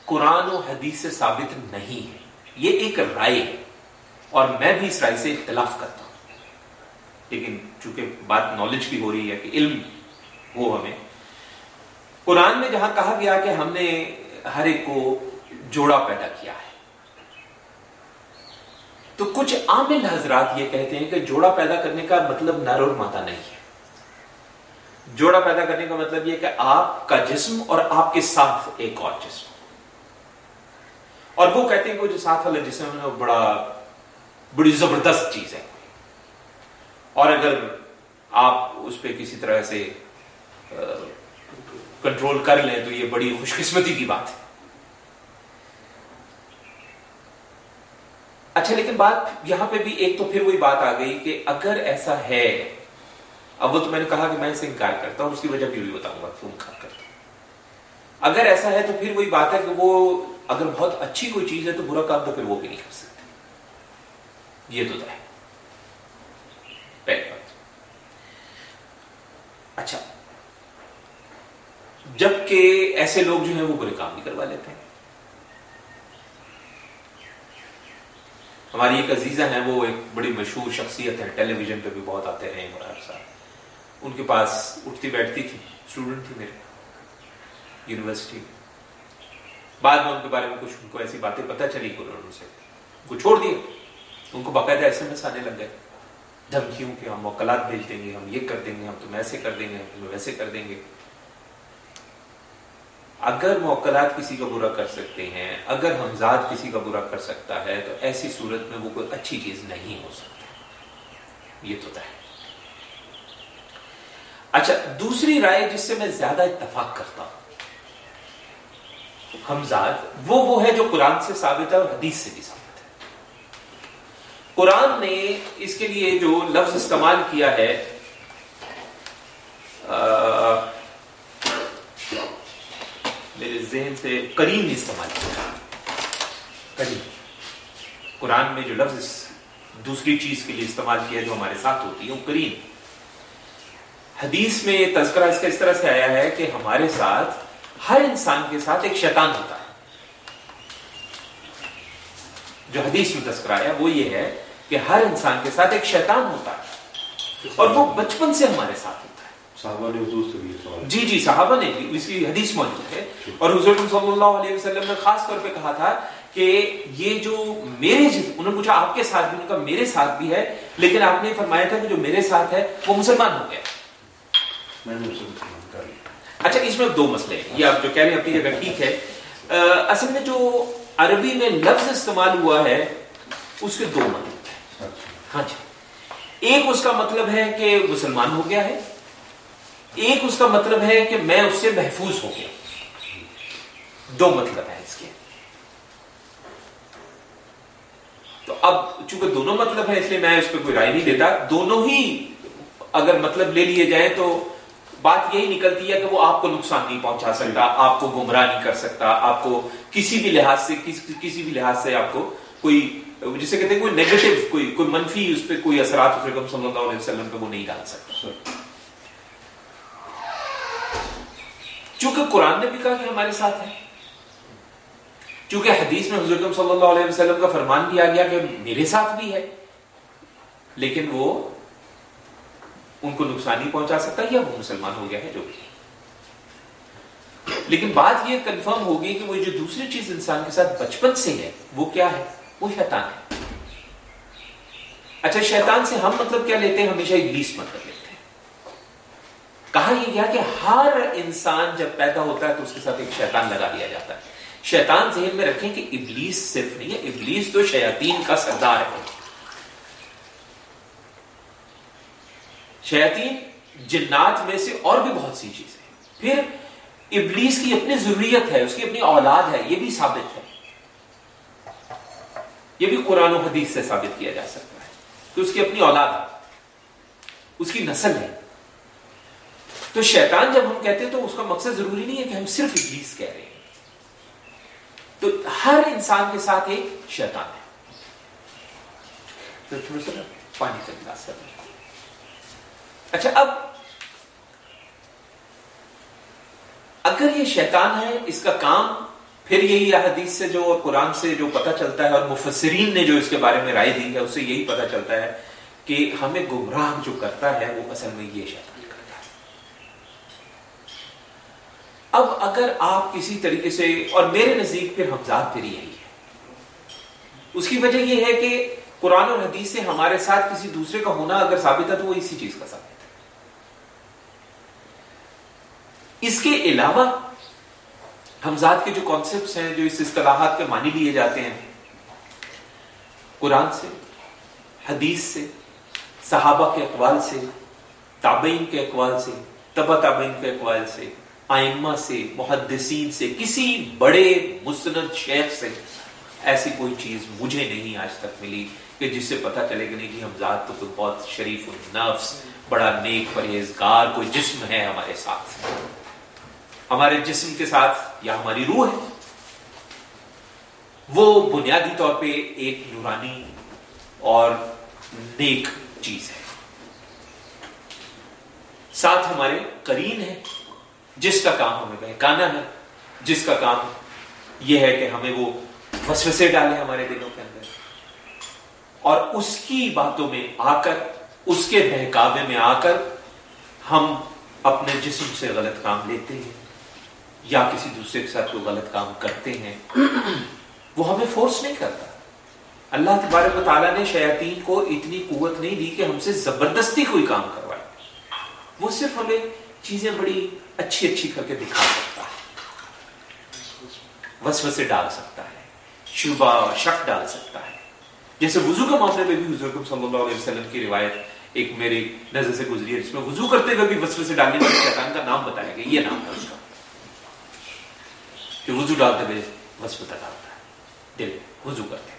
قرآن و حدیث سے ثابت نہیں ہے، یہ ایک رائے ہے۔ اور میں بھی اس رائے سے اختلاف کرتا ہوں۔ لیکن چونکہ بات نالج کی ہو رہی ہے کہ علم ہو ہمیں۔ قرآن میں جہاں کہا گیا کہ ہم نے ہر ایک کو جوڑا پیدا کیا ہے۔ تو کچھ عامل حضرات یہ کہتے ہیں کہ جوڑا پیدا کرنے کا مطلب نر اور ماتا نہیں ہے۔ جوڑا پیدا کرنے کا مطلب یہ کہ آپ کا جسم اور آپ کے ساتھ ایک اور جسم۔ اور وہ کہتے ہیں کہ جو ساتھ والا جسم ہے وہ بڑا، بڑی زبردست چیز ہے۔ اور اگر آپ اس پہ کسی طرح سے کنٹرول کر لیں تو یہ بڑی خوش قسمتی کی بات ہے۔ اچھا لیکن بات یہاں پہ بھی ایک تو پھر وہی بات آ گئی کہ اگر ایسا ہے، اب وہ تو میں نے کہا کہ میں اسے انکار کرتا ہوں اس کی وجہ بھی بتاؤں گا کیوں انکار کرتا ہوں اگر ایسا ہے تو پھر وہی بات ہے کہ وہ اگر بہت اچھی کوئی چیز ہے تو برا کام تو پھر وہ بھی نہیں کر سکتے۔ یہ تو ہے۔ پہلی بات۔ اچھا جبکہ ایسے لوگ جو ہیں وہ برے کام بھی کروا لیتے ہیں۔ ہماری ایک عزیزہ ہیں، وہ ایک بڑی مشہور شخصیت ہے ٹیلی ویژن پہ بھی بہت آتے رہے ہیں ہر سال ان کے پاس اٹھتی بیٹھتی تھی اسٹوڈنٹ تھی میرے یونیورسٹی بعد میں ان کے بارے میں کچھ ان کو ایسی باتیں پتہ چلی کہ انہوں سے کو چھوڑ دیا۔ ان کو باقاعدہ ایس ایم ایس آنے لگ گئے۔ دھمکیوں کہ ہم موکلات بھیج دیں گے، ہم یہ کر دیں گے، ہم تم ایسے کر دیں گے، ہم تمہیں ویسے کر دیں گے۔ اگر موکلات کسی کا برا کر سکتے ہیں، اگر ہمزاد کسی کا برا کر سکتا ہے، تو ایسی صورت میں وہ کوئی اچھی چیز نہیں ہو سکتی۔ یہ تو ہے۔ اچھا دوسری رائے جس سے میں زیادہ اتفاق کرتا ہوں ہمزاد وہ وہ ہے جو قرآن سے ثابت ہے اور حدیث سے بھی ثابت ہے۔ قرآن نے اس کے لیے جو لفظ استعمال کیا ہے میرے ذہن سے کریم نے استعمال کیا۔ کریم قرآن میں جو لفظ دوسری چیز کے لیے استعمال کیا جو ہمارے ساتھ ہوتی ہے، وہ کریم حدیث میں یہ تذکرہ اس کا اس طرح سے آیا ہے کہ ہمارے ساتھ، ہر انسان کے ساتھ ایک شیطان ہوتا ہے۔ جو حدیث میں تذکرہ آیا، وہ یہ ہے کہ ہر انسان کے ساتھ ایک شیطان ہوتا ہے اور وہ بچپن سے ہمارے ساتھ ہوتا ہے۔ صحابہ نے حضور سے بھی سوال جی جی صحابہ نے بھی اس کی حدیث موجود ہے۔ اور حضور صلی اللہ علیہ وسلم نے خاص طور پہ کہا تھا کہ یہ جو میرے انہوں نے پوچھا آپ کے ساتھ بھی ان کا میرے ساتھ بھی ہے لیکن آپ نے فرمایا تھا کہ جو میرے ساتھ ہے وہ مسلمان ہو گیا اچھا اس میں دو مسئلے ہیں۔ یہ آپ جو کہہ رہے ہیں اپنی جگہ ٹھیک ہے۔ اصل میں جو عربی میں لفظ استعمال ہوا ہے اس کے دو مطلب ہاں جی۔ ایک اس کا مطلب ہے کہ مسلمان ہو گیا ہے ایک اس کا مطلب ہے کہ میں اس سے محفوظ ہو گیا۔ دو مطلب ہے اس کے۔ تو اب چونکہ دونوں مطلب ہے اس لیے میں اس پہ کوئی رائے نہیں دیتا، دونوں ہی اگر مطلب لے لیے جائیں تو بات یہی نکلتی ہے کہ وہ آپ کو نقصان نہیں پہنچا سکتا، آپ کو گمراہ نہیں کر سکتا، آپ کو کسی بھی لحاظ سے کسی بھی لحاظ سے آپ کو کوئی جسے کہتے ہیں کوئی نیگیٹو کوئی کوئی منفی اس پہ کوئی اثرات صلی اللہ علیہ وسلم پہ وہ نہیں ڈال سکتا۔ چونکہ قرآن نے بھی کہا کہ ہمارے ساتھ ہے۔ چونکہ حدیث میں حضرت صلی اللہ علیہ وسلم کا فرمان بھی آ گیا کہ میرے ساتھ بھی ہے، لیکن وہ ان کو نقصان نہیں پہنچا سکتا یا وہ مسلمان ہو گیا ہے، جو بھی لیکن بات یہ کنفرم ہوگی کہ وہ جو دوسری چیز انسان کے ساتھ بچپن سے ہے، وہ کیا ہے؟ وہ شیطان ہے۔ اچھا شیطان سے ہم مطلب کیا لیتے ہیں؟ ہمیشہ ابلیس مطلب لیتے ہیں۔ کہا یہ گیا کہ ہر انسان جب پیدا ہوتا ہے تو اس کے ساتھ ایک شیطان لگا دیا جاتا ہے۔ شیطان ذہن میں رکھیں کہ ابلیس صرف نہیں ہے، ابلیس تو شیاطین کا سردار ہے۔ شیاطین جنات میں سے اور بھی بہت سی چیزیں پھر ابلیس کی اپنی ضروریت ہے، اس کی اپنی اولاد ہے، یہ بھی ثابت ہے۔ یہ بھی قرآن و حدیث سے ثابت کیا جا سکتا ہے کہ اس کی اپنی اولاد ہے، اس کی نسل ہے۔ تو شیطان جب ہم کہتے ہیں تو اس کا مقصد ضروری نہیں ہے کہ ہم صرف ابلیس کہہ رہے ہیں۔ تو ہر انسان کے ساتھ ایک شیطان ہے۔ تو تھوڑا سا پانی کا گلاس کر اچھا اب اگر یہ شیطان ہے، اس کا کام پھر یہی حدیث سے جو اور قرآن سے جو پتہ چلتا ہے اور مفسرین نے جو اس کے بارے میں رائے دی ہے، اس سے یہی پتہ چلتا ہے کہ ہمیں گمراہ جو کرتا ہے، وہ اصل میں یہ شیطان کرتا ہے اب اگر آپ کسی طریقے سے، اور میرے نزدیک پھر حمزاد پھر یہی ہے۔ اس کی وجہ یہ ہے کہ قرآن اور حدیث سے ہمارے ساتھ کسی دوسرے کا ہونا اگر ثابت ہے تو وہ اسی چیز کا ثابت ہے۔ اس کے علاوہ حمزاد کے جو کانسیپٹس ہیں، جو اس اصطلاحات کے معنی لیے جاتے ہیں، قرآن سے، حدیث سے، صحابہ کے اقوال سے، تابعین کے اقوال سے تبا تابعین کے اقوال سے آئمہ سے، محدثین سے، کسی بڑے مسند شیخ سے ایسی کوئی چیز مجھے نہیں آج تک ملی کہ جس سے پتہ چلے کہ نہیں جی ذات تو کوئی بہت شریف النفس، بڑا نیک پرہیزگار، کوئی جسم ہے ہمارے ساتھ۔ ہمارے جسم کے ساتھ یا ہماری روح ہے۔ وہ بنیادی طور پہ ایک نورانی اور نیک چیز ہے۔ ساتھ ہمارے کرین ہے جس کا کام ہمیں بہکانا ہے، جس کا کام یہ ہے کہ ہمیں وہ وسوسے ڈالے ہمارے دلوں کے اندر۔ اور اس کی باتوں میں آ کر، اس کے بہکاوے میں آ کر ہم اپنے جسم سے غلط کام لیتے ہیں، یا کسی دوسرے کے ساتھ کوئی غلط کام کرتے ہیں، وہ ہمیں فورس نہیں کرتا۔ اللہ تبارک و تعالیٰ نے شیاطین کو اتنی قوت نہیں دی کہ ہم سے زبردستی کوئی کام کروائے۔ وہ صرف ہمیں چیزیں بڑی اچھی اچھی کر کے دکھا سکتا ہے۔ وسو سے ڈال سکتا ہے۔ شبہ شک ڈال سکتا ہے۔ جیسے وضو کے معاملے میں بھی حضور صلی اللہ علیہ وسلم کی روایت ایک میری نظر سے گزری ہے، جس میں وضو کرتے ہوئے بھی وسو سے ڈالنے والے شیطان کا نام بتایا گیا، یہ نام ہے اس کا۔ کہ وضو ڈالتے ہوئے وسوسہ ڈالتا ہے۔ دل وضو کرتے۔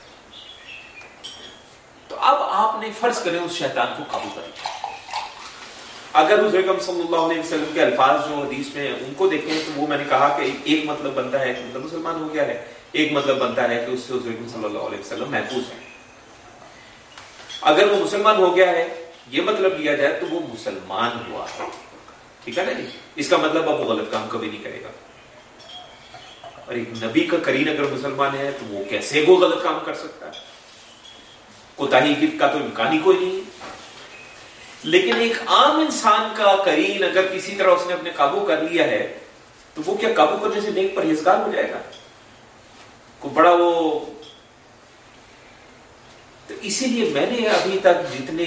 تو اب آپ نے فرض کریں اس شیطان کو قابو کر لیا اگر حضور اکرم صلی اللہ علیہ وسلم کے الفاظ جو حدیث میں ان کو دیکھیں تو وہ میں نے کہا کہ ایک مطلب بنتا ہے کہ مطلب مسلمان ہو گیا ہے، ایک مطلب بنتا ہے کہ اس سے حضور اکرم صلی اللہ علیہ وسلم محفوظ ہے اگر وہ مسلمان ہو گیا ہے، یہ مطلب لیا جائے تو وہ مسلمان ہوا ہے۔ ٹھیک ہے نا جی؟ اس کا مطلب اب وہ غلط کام کبھی نہیں کرے گا۔ اور ایک نبی کا کرین اگر مسلمان ہے تو وہ کیسے وہ غلط کام کر سکتا ہے؟ کوتاہی کا تو امکان ہی کوئی نہیں ہے۔ لیکن ایک عام انسان کا کرین اگر کسی طرح اس نے اپنے قابو کر لیا ہے، تو وہ کیا قابو کرنے سے نیک پرہیزگار ہو جائے گا؟ کو بڑا وہ تو اسی لیے میں نے ابھی تک جتنے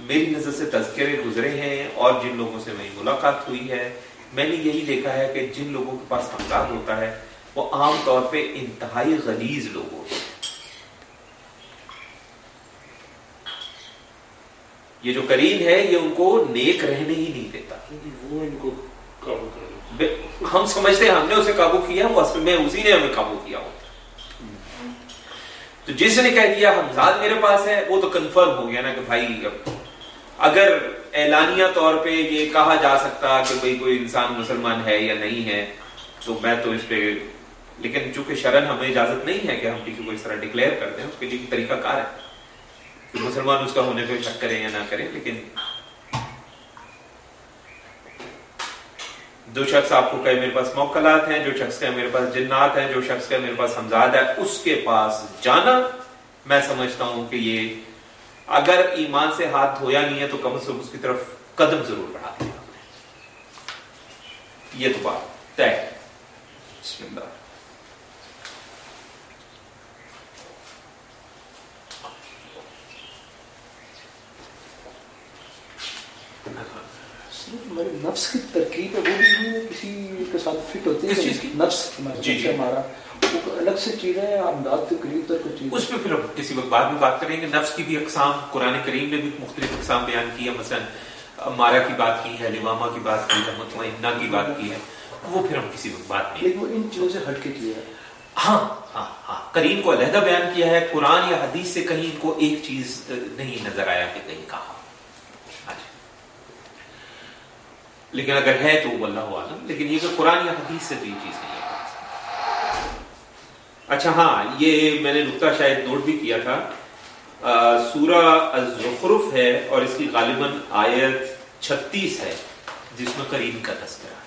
میری نظر سے تذکرے گزرے ہیں اور جن لوگوں سے میری ملاقات ہوئی ہے، میں نے یہی دیکھا ہے کہ جن لوگوں کے پاس ہمداد ہوتا ہے، وہ عام طور پہ انتہائی غلیظ لوگ ہوتے ہیں۔ یہ جو کریم ہے یہ ان کو نیک رہنے ہی نہیں دیتا۔ وہ ان کو قابو کر ہم سمجھتے ہیں ہم نے اسے قابو کیا وہ اصل میں اسی نے ہمیں قابو کیا ہو تو جس نے کہہ دیا ہمزاد میرے پاس ہے وہ تو کنفرم ہو گیا نا کہ بھائی اگر اعلانیہ طور پہ یہ کہا جا سکتا کہ بھائی کوئی انسان مسلمان ہے یا نہیں ہے تو میں تو اس پہ لیکن چونکہ شرن ہمیں اجازت نہیں ہے کہ ہم کسی کو اس طرح ڈکلیئر کر دیں اس کے لیے طریقہ کار ہے۔ کہ مسلمان اس کا ہونے پہ شک کریں یا نہ کریں، لیکن جو شخص آپ کو کہے میرے پاس موکلات ہیں، جو شخص کہے میرے پاس جنات ہیں، جو شخص کہے میرے پاس ہمزاد ہے، اس کے پاس جانا میں سمجھتا ہوں کہ یہ اگر ایمان سے ہاتھ دھویا نہیں ہے تو کم از کم اس کی طرف قدم ضرور بڑھا دیا۔ یہ تو بات طے بسم اللہ۔ نفس کی ترکیب ہے وہ بھی کسی کے ساتھ فٹ ہوتی ہے۔ نفس جی جی۔ ہمارا۔ الگ سے چیز ہے کے قریب چیز اس پہ پھر کسی وقت بعد میں بات کریں گے۔ نفس کی بھی اقسام قرآن کریم نے بھی مختلف اقسام بیان کی ہے مثلا مارا کی بات کی ہے کی بات کی ہے مطمئنہ کی بات کی ہے۔ وہ پھر ہم کسی وقت بات نہیں لیکن وہ ان چیزوں سے ہٹ کے کیا ہے ہاں ہاں ہاں۔ کریم کو علیحدہ بیان کیا ہے قرآن یا حدیث سے کہیں ان کو ایک چیز نہیں نظر آیا کہ کہیں کہا لیکن اگر ہے تو وہ اللہ عالم لیکن یہ کہ قرآن یا حدیث سے تو یہ چیز نہیں ہے۔ اچھا ہاں یہ میں نے نقطہ شاید نوٹ بھی کیا تھا۔ سورہ الزخرف ہے اور اس کی غالباً آیت چھتیس ہے، جس میں کریم کا تذکرہ ہے۔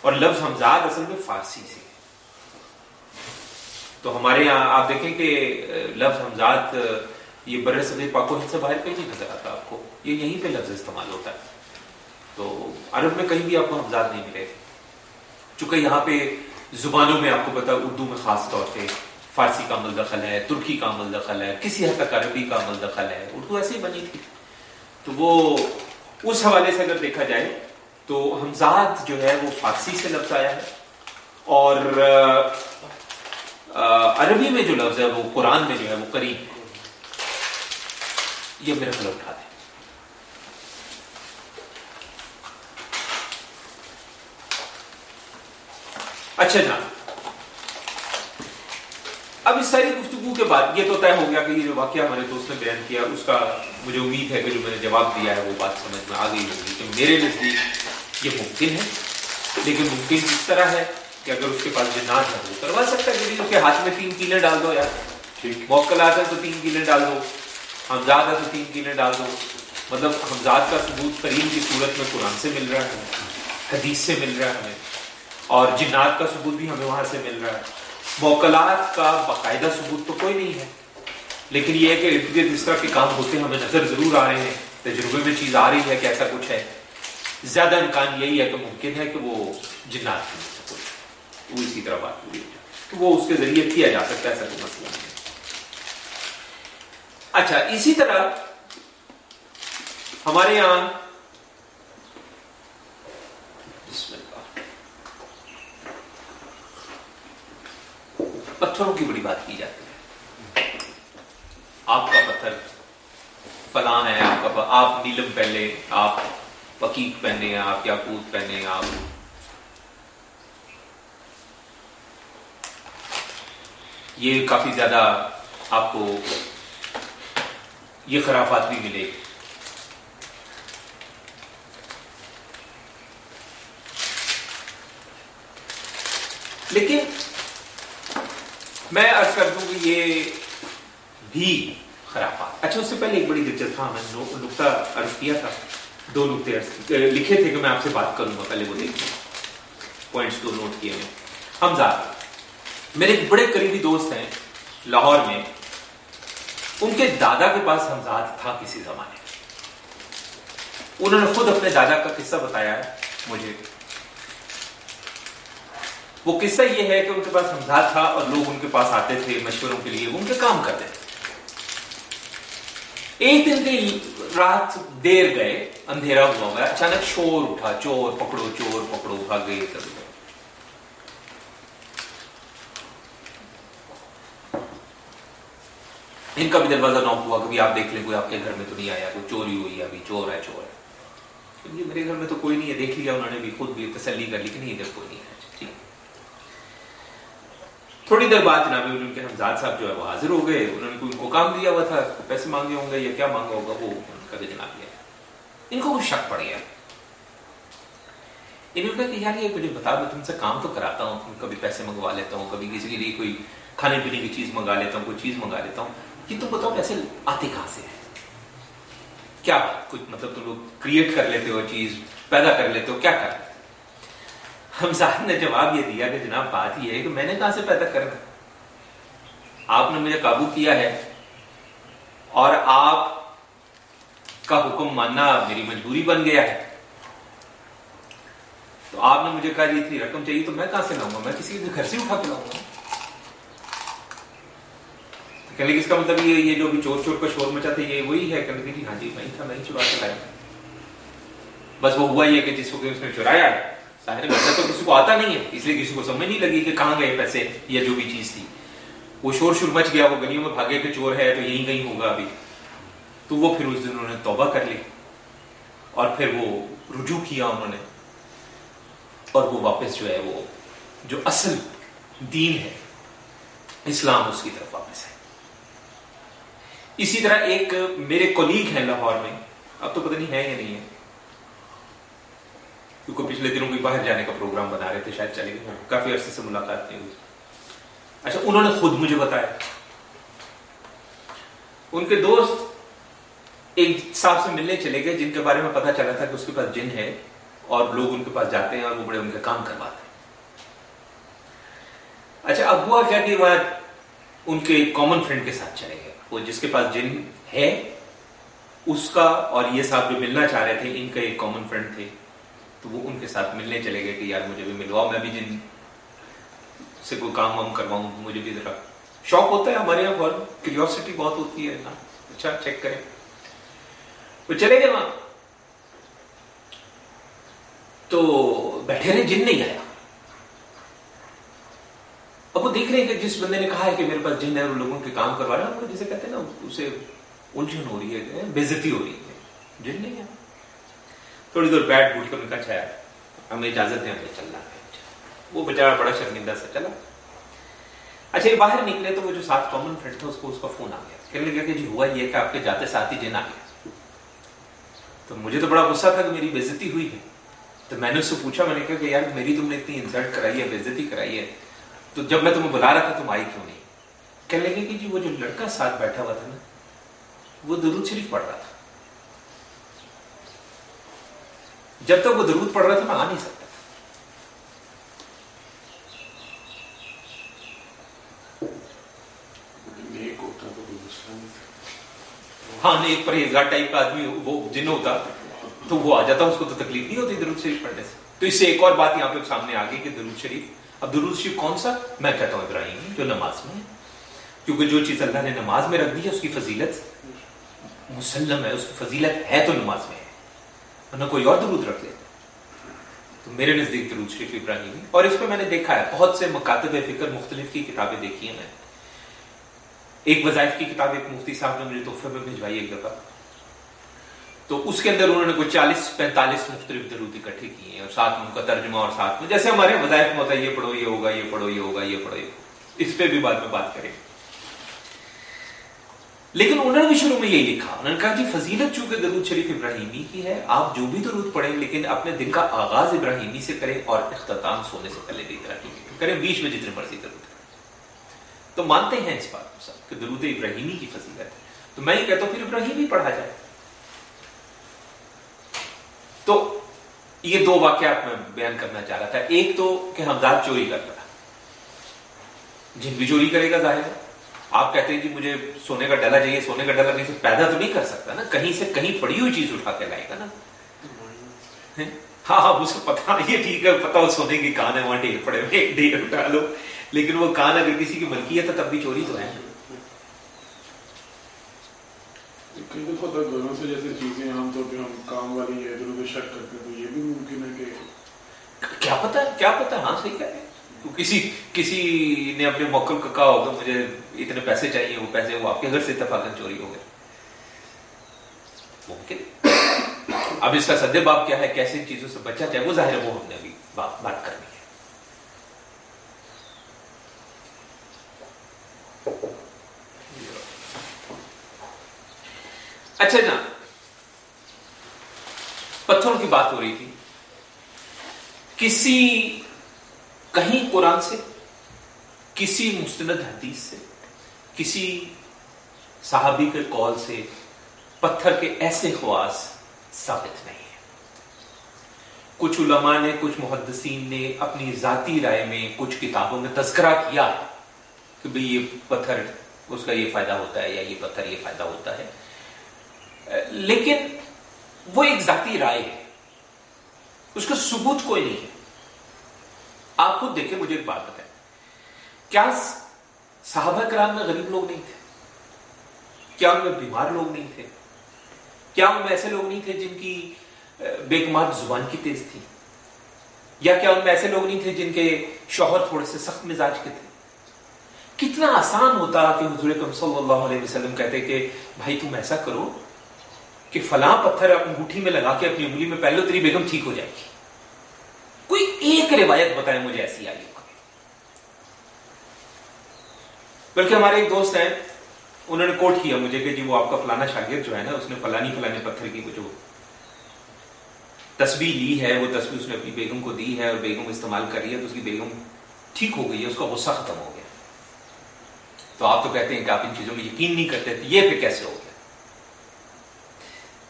اور لفظ حمزاد اصل میں فارسی سے۔ تو ہمارے یہاں آپ دیکھیں کہ لفظ حمزاد یہ بر صدی پاکو ہند سے باہر کہیں نہیں نظر آتا آپ کو؟ یہ یہیں پہ لفظ استعمال ہوتا ہے۔ تو عرب میں کہیں بھی آپ کو حمزاد نہیں ملے۔ چونکہ یہاں پہ زبانوں میں آپ کو پتا اردو میں خاص طور پہ فارسی کا عمل دخل ہے، ترکی کا عمل دخل ہے، کسی حد تک عربی کا عمل دخل ہے، اردو ایسے ہی بنی تھی۔ تو وہ اس حوالے سے اگر دیکھا جائے تو حمزاد جو ہے وہ فارسی سے لفظ آیا ہے۔ اور عربی میں جو لفظ ہے وہ قرآن میں جو ہے وہ قریب ہے۔ یہ میرے خلا اٹھا دیں اچھا جان اب اس ساری گفتگو کے بعد یہ تو طے ہو گیا کہ یہ جو واقعہ ہمارے دوست نے بیان کیا اس کا مجھے امید ہے کہ جو میں نے جواب دیا ہے وہ بات سمجھ میں آ گئی ہوگی۔ کہ میرے نزدیک یہ ممکن ہے۔ لیکن ممکن اس طرح ہے کہ اگر اس کے پاس جنات ہے وہ کروا سکتا ہے۔ کہ اس کے ہاتھ میں تین کیلے ڈال دو یار۔ موکل آتا ہے تو تین کیلے ڈال دو حمزاد ہے تو تین کیلے ڈال دو۔ مطلب حمزاد کا ثبوت کریم کی صورت میں قرآن سے مل رہا ہے حدیث سے مل رہا ہے۔ ہمیں اور جنات کا ثبوت بھی ہمیں وہاں سے مل رہا ہے۔ موکلات کا باقاعدہ ثبوت تو کوئی نہیں ہے۔ لیکن یہ ہے کہ ارد گرد اس طرح کے کام ہوتے ہمیں نظر ضرور آ رہے ہیں۔ تجربے میں چیز آ رہی ہے کہ ایسا کچھ ہے۔ زیادہ امکان یہی ہے کہ ممکن ہے کہ وہ جنات کی وہ اسی طرح بات پوری ہو جائے تو وہ اس کے ذریعے کیا جا سکتا ہے ایسا کوئی مسئلہ نہیں اچھا اسی طرح ہمارے یہاں پتھروں کی بڑی بات کی جاتی ہے۔ آپ کا پتھر فلان ہے، آپ کا آپ نیلم پہلے آپ پکیق پہنے آپ یاقوت پہنے آپ یہ کافی زیادہ آپ کو یہ خرافات بھی ملے۔ میں ارض کر دوں کہ یہ بھی خرافات اچھا اس سے پہلے ایک بڑی دلچسپ تھا، میں نقطہ عرض کیا تھا۔ دو نقطے لکھے تھے کہ میں آپ سے بات کروں گا، پہلے وہ دیکھیں پوائنٹس دو نوٹ کیے میں حمزاد میرے ایک بڑے قریبی دوست ہیں لاہور میں۔ ان کے دادا کے پاس حمزاد تھا کسی زمانے۔ میں انہوں نے خود اپنے دادا کا قصہ بتایا ہے، مجھے وہ قصہ یہ ہے کہ ان کے پاس حمزاد تھا اور لوگ ان کے پاس آتے تھے، مشوروں کے لیے، وہ ان کے کام کرتے تھے۔ ایک دن کی رات دیر گئے، اندھیرا ہوا ہوا اچانک شور اٹھا، چور، پکڑو چور، پکڑو، بھاگے ادھر ان کا بھی دروازہ نوک ہوا، کبھی آپ دیکھ لیں، کوئی آپ کے گھر میں تو نہیں آیا، کوئی چوری ہوئی ابھی چور ہے چور ہے۔ میرے گھر میں تو کوئی نہیں ہے، دیکھ لیا، انہوں نے بھی، خود بھی تسلی کر لی کہ نہیں، ادھر کوئی نہیں ہے۔ تھوڑی دیر بعد جناب ان کے حمزاد صاحب جو ہے وہ حاضر ہو گئے، انہوں نے کوئی ان کو کام دیا ہوا تھا، پیسے مانگے ہوں گے یا کیا مانگا ہوگا، وہ ان جناب لیا ان کو کچھ شک پڑ گیا۔ انہوں نے کہا کہ یار یہ مجھے بتا میں تم سے کام تو کراتا ہوں کبھی پیسے منگوا لیتا ہوں، کبھی کسی کے لیے کوئی کھانے پینے کی چیز منگا لیتا ہوں، کوئی چیز منگا لیتا ہوں۔ یہ تو بتاؤ پیسے آتے کہاں سے کیا کچھ مطلب تم لوگ کریٹ کر لیتے ہو، چیز پیدا کر لیتے ہو، کیا کرتے حمزاد نے جواب یہ دیا کہ جناب بات یہ ہے کہ میں نے کہاں سے پیدا کرنا آپ نے مجھے قابو کیا ہے اور آپ کا حکم ماننا میری مجبوری بن گیا ہے۔ تو آپ نے مجھے کہا جی اتنی رقم چاہیے تو میں کہاں سے لاؤں گا؟ میں کسی کے گھر سے اٹھا کے لاؤں گا۔ کہنے کی اس کا مطلب یہ جو بھی چور چور کا شور مچا تھا یہ وہی ہے۔ کہنے کی جی ہاں جی میں تھا، میں چرا کے لایا۔ بس وہ ہوا یہ کہ جس کو اس نے چرایا ہے۔ ظاہر ویسے تو کسی کو آتا نہیں ہے، اس لیے کسی کو سمجھ نہیں لگی کہ کہاں گئے پیسے یا جو بھی چیز تھی۔ وہ شور شور مچ گیا، وہ گلیوں میں بھاگے کہ چور ہے تو یہی کہیں ہوگا ابھی۔ تو وہ پھر اس دن انہوں نے توبہ کر لی اور پھر وہ رجوع کیا انہوں نے۔ اور وہ واپس جو ہے وہ، جو اصل دین ہے، اسلام اس کی طرف واپس ہے۔ اسی طرح ایک میرے کولیگ ہیں لاہور میں، اب تو پتہ نہیں ہے یا نہیں ہے۔ کیونکہ پچھلے دنوں کوئی باہر جانے کا پروگرام بنا رہے تھے، شاید چلے گئے۔ کافی عرصے سے ملاقات نہیں ہوئی۔ اچھا انہوں نے خود مجھے بتایا۔ ان کے دوست ایک صاحب سے ملنے چلے گئے، جن کے بارے میں پتا چلا تھا کہ اس کے پاس جن ہے اور لوگ ان کے پاس جاتے ہیں اور وہ بڑے ان کا کام کرواتے ہیں۔ اچھا اب ہوا کیا کہ وہ ان کے کامن فرینڈ کے ساتھ چلے گئے۔ وہ جس کے پاس جن ہے، اس کا اور یہ صاحب جو ملنا چاہ رہے تھے، ان کا ایک کامن فرینڈ تھے۔ تو وہ ان کے ساتھ ملنے چلے گئے کہ یار مجھے بھی ملواؤ، میں بھی جن سے کوئی کام وام کرواؤں، مجھے بھی ذرا شوق ہوتا ہے ہمارے یہاں کیوریوسٹی بہت ہوتی ہے، نا؟ اچھا چیک کریں۔ وہ چلے گئے وہاں۔ تو بیٹھے رہے، جن نہیں آیا۔ اب وہ دیکھ رہے ہیں کہ جس بندے نے کہا ہے کہ میرے پاس جن ہے وہ لوگوں کے کام کروا رہا ہے جسے کہتے ہیں نا اسے الجھن ہو رہی ہے بےزتی ہو رہی ہے۔ جن نہیں ہے تھوڑی دیر بیٹھ بوٹ کر میں کہا اچھا، ہمیں اجازت دیں ہمیں چلنا ہے۔ وہ بیچارہ بڑا شرمندہ سا چلا۔ اچھا یہ باہر نکلے تو وہ جو ساتھ کامن فرینڈ تھا اس کو، اس کا فون آ گیا۔ کہنے لگا کہ جی ہوا یہ کہ آپ کے جاتے ساتھ ہی جن آ گیا۔ تو مجھے تو بڑا غصہ تھا کہ میری بےزتی ہوئی ہے۔ تو میں نے اس سے پوچھا، میں نے کہا کہ، یار، میری تم نے اتنی انسلٹ کرائی ہے، بےزتی کرائی ہے۔ تو جب میں تمہیں بلا رہا تھا، تم آئی کیوں نہیں؟ کہنے لگے کہ جی وہ جو لڑکا ساتھ بیٹھا ہوا تھا نا، وہ درود شریف پڑھ رہا تھا۔ جب تک وہ درود پڑھ رہا تھا میں آ نہیں سکتا۔ ہاں ایک پرہیزگار ٹائپ کا آدمی وہ جن ہوتا تو وہ آ جاتا اس کو تو تکلیف نہیں ہوتی درود شریف پڑھنے سے۔ تو اس سے ایک اور بات یہاں پہ سامنے آ گئی کہ درود شریف اب درود شریف کون سا؟ میں کہتا ہوں ابراہیم جو نماز میں کیونکہ جو چیز اللہ نے نماز میں رکھ دی ہے اس کی فضیلت مسلم ہے اس کی فضیلت ہے تو نماز میں۔ ورنہ کوئی اور درود رکھ لے تو میرے نزدیک درود شریف ابراہیم اور اس پہ میں نے دیکھا ہے، بہت سے مکاتب فکر مختلف کی کتابیں دیکھی ہیں میں۔ ایک وظائف کی کتاب ایک مفتی صاحب نے مجھے تحفے میں بھجوائی ایک دفعہ۔ تو اس کے اندر انہوں نے کوئی چالیس، پینتالیس مختلف درود اکٹھے کیے ہیں اور ساتھ میں ان کا ترجمہ اور ساتھ میں۔ جیسے ہمارے وظائف میں ہوتا ہے، یہ پڑھو، یہ ہوگا، یہ پڑھو، یہ ہوگا، یہ پڑھو۔ یہ اس پہ بھی بعد میں بات کریں۔ لیکن انہوں نے بھی شروع میں یہی لکھا، انہوں نے کہا جی فضیلت چونکہ درود شریف ابراہیمی کی ہے، آپ جو بھی درود پڑھیں لیکن اپنے دن کا آغاز ابراہیمی سے کریں اور اختتام سونے سے پہلے بھی کریں بیچ میں جتنے مرضی درود تو مانتے ہیں اس بات کو سب کہ درود ابراہیمی کی فضیلت ہے۔ تو میں یہ کہتا ہوں، پھر ابراہیمی پڑھا جائے۔ تو یہ دو واقعات میں بیان کرنا چاہ رہا تھا۔ ایک تو کہ ہمداد چوری کر رہا جن بھی چوری کرے گا ظاہر ہے۔ آپ کہتے ہیں کہ مجھے سونے کا ڈلا چاہیے سونے کا ڈلا کہیں سے پیدا تو نہیں کر سکتا نا کہیں سے کہیں پڑی ہوئی چیز اٹھا کے لائے گا نا۔ ہاں ہاں مجھے پتا نہیں ہے ٹھیک ہے پتا وہ سونے کی کان ہے وہاں ڈھیر پڑے ہوئے ایک ڈھیر اٹھا لو۔ لیکن وہ کان اگر کسی کی ملکیت ہے تب بھی چوری تو ہے۔ کئی دفعہ تک گھروں سے جیسے چیزیں عام طور پہ ہم کام والی ہے ادھر ادھر شک کرتے تو یہ بھی ممکن ہے کہ کیا پتا کیا پتا؟ ہاں صحیح کہہ رہے کسی کسی نے اپنے موکل کا کہا ہوگا مجھے اتنے پیسے چاہیے وہ پیسے وہ آپ کے گھر سے اتفاقن چوری ہو گئے۔ ممکن۔ اب اس کا سدے باپ کیا ہے؟ کیسے ان چیزوں سے بچا جائے؟ وہ ظاہر ہے وہ ہم نے ابھی بات کرنی ہے۔ اچھا نا پتھروں کی بات ہو رہی تھی۔ کسی، کہیں قرآن سے، کسی مستند حدیث سے کسی صحابی کے قول سے پتھر کے ایسے خواص ثابت نہیں ہے کچھ علماء نے، کچھ محدثین نے اپنی ذاتی رائے میں کچھ کتابوں میں تذکرہ کیا کہ بھئی یہ پتھر، اس کا یہ فائدہ ہوتا ہے یا یہ پتھر یہ فائدہ ہوتا ہے۔ لیکن وہ ایک ذاتی رائے ہے۔ اس کا ثبوت کوئی نہیں ہے۔ آپ خود دیکھیں، مجھے ایک بات بتائیں۔ کیا صحابہ کرام میں غریب لوگ نہیں تھے۔ کیا ان میں بیمار لوگ نہیں تھے؟ کیا ان میں ایسے لوگ نہیں تھے جن کی بےکمار زبان کی تیز تھی؟ یا کیا ان میں ایسے لوگ نہیں تھے جن کے شوہر تھوڑے سے سخت مزاج کے تھے؟ کتنا آسان ہوتا کہ حضور صلی اللہ علیہ وسلم کہتے کہ، بھائی تم ایسا کرو کہ فلاں پتھر انگوٹھی میں لگا کے اپنی انگلی میں پہلو تیری بیگم ٹھیک ہو جائے گی۔ کوئی ایک روایت بتائے مجھے ایسی آئی۔ بلکہ ہمارے ایک دوست ہیں، انہوں نے کوٹ کیا مجھے کہ جی وہ آپ کا فلانا شاگرد جو ہے نا، اس نے فلانی فلانے پتھر کی جو تسبیح لی ہے، وہ تسبیح اس نے اپنی بیگم کو دی ہے اور بیگم استعمال کر رہی ہے، تو اس کی بیگم ٹھیک ہو گئی ہے، اس کا غصہ ختم ہو گیا۔ تو آپ تو کہتے ہیں کہ آپ ان چیزوں میں یقین نہیں کرتے یہ پھر کیسے ہو گیا؟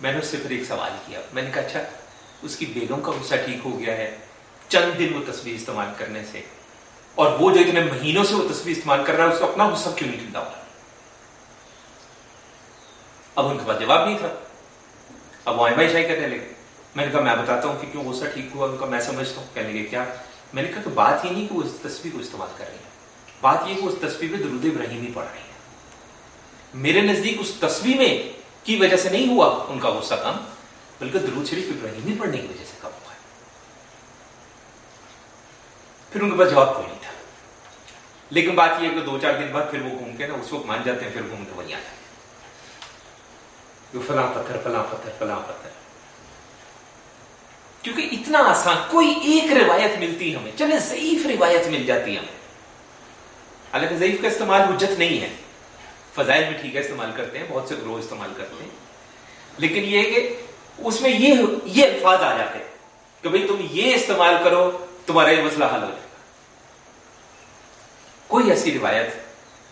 میں نے اس سے پھر ایک سوال کیا۔ میں نے کہا اچھا اس کی بیگم کا غصہ ٹھیک ہو گیا ہے، چند دن وہ تصویر استعمال کرنے سے اور وہ جو اتنے مہینوں سے وہ تصویر استعمال کر رہا ہے اس کو اپنا غصہ کیوں نہیں ٹھنڈا ہو رہا؟ اب ان کے پاس جواب نہیں تھا۔ اب وہ آئمہ شاہی کہنے لگے۔ میں نے کہا، میں بتاتا ہوں کہ کیوں غصہ ٹھیک ہوا؟ ان کا میں سمجھتا ہوں۔ کہنے لگے، کیا؟ میں نے کہا کہ بات ہی نہیں کہ وہ اس تصویر کو استعمال کر رہی ہے بات یہ کہ اس تصویر میں درود ابراہیمی پڑھ رہی ہے میرے نزدیک اس تصویر میں کی وجہ سے نہیں ہوا ان کا غصہ کم، بلکہ درود شریف ابراہیمی پڑھنے کی وجہ سے کم ہوا۔ ہے پھر ان کے پاس جواب کوئی نہیں۔ لیکن بات یہ ہے کہ دو چار دن بعد پھر وہ گھوم کے نا اس وقت مان جاتے ہیں، پھر گھوم کے وہیں آتے فلاں پتھر فلاں پتھر فلاں پتھر۔ کیونکہ اتنا آسان، کوئی ایک روایت ملتی ہمیں چلے ضعیف روایت مل جاتی ہمیں۔ حالانکہ ضعیف کا استعمال حجت نہیں ہے۔ فضائل بھی ٹھیک ہے، استعمال کرتے ہیں، بہت سے گروہ استعمال کرتے ہیں۔ لیکن یہ کہ اس میں یہ یہ الفاظ آ جاتے ہیں کہ بھئی تم یہ استعمال کرو، تمہارا یہ مسئلہ حل ہو جائے۔ کوئی ایسی روایت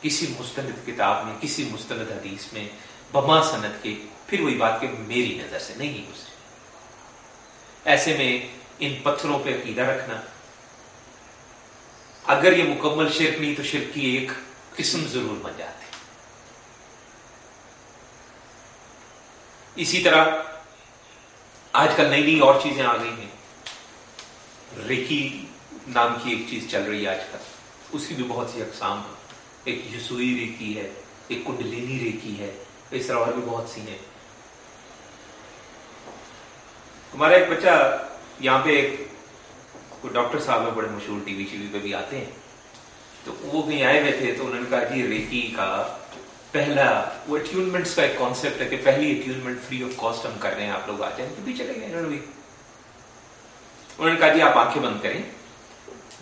کسی مستند کتاب میں، کسی مستند حدیث میں، بما صنعت کے، پھر وہی بات کہ میری نظر سے نہیں گزری۔ ایسے میں ان پتھروں پہ عقیدہ رکھنا۔ اگر یہ مکمل شرک نہیں تو شرک کی ایک قسم ضرور بن جاتی۔ اسی طرح آج کل نئی نئی اور چیزیں آ گئی ہیں۔ ریکی نام کی ایک چیز چل رہی ہے آج کل۔ اس کی بھی بہت سی اقسام ہیں۔ ایک یسوئی ریکی ہے، ایک کنڈلینی ریکی ہے۔ اس طرح اور بھی بہت سی ہیں۔ ہمارا ایک بچہ یہاں پہ ایک ڈاکٹر صاحب میں بڑے مشہور ٹی وی شی وی پہ بھی آتے ہیں۔ تو وہ کہیں آئے ہوئے تھے تو انہوں نے کہا جی ریکی کا پہلا وہ اٹیونمنٹس کا ایک کانسیپٹ ہے کہ پہلی اٹیونمنٹ فری آف کاسٹ ہم کر رہے ہیں، آپ لوگ آ جائیں۔ تو بھی چلے گئے انہوں نے بھی۔ انہوں نے کہا جی آپ آنکھیں بند کریں۔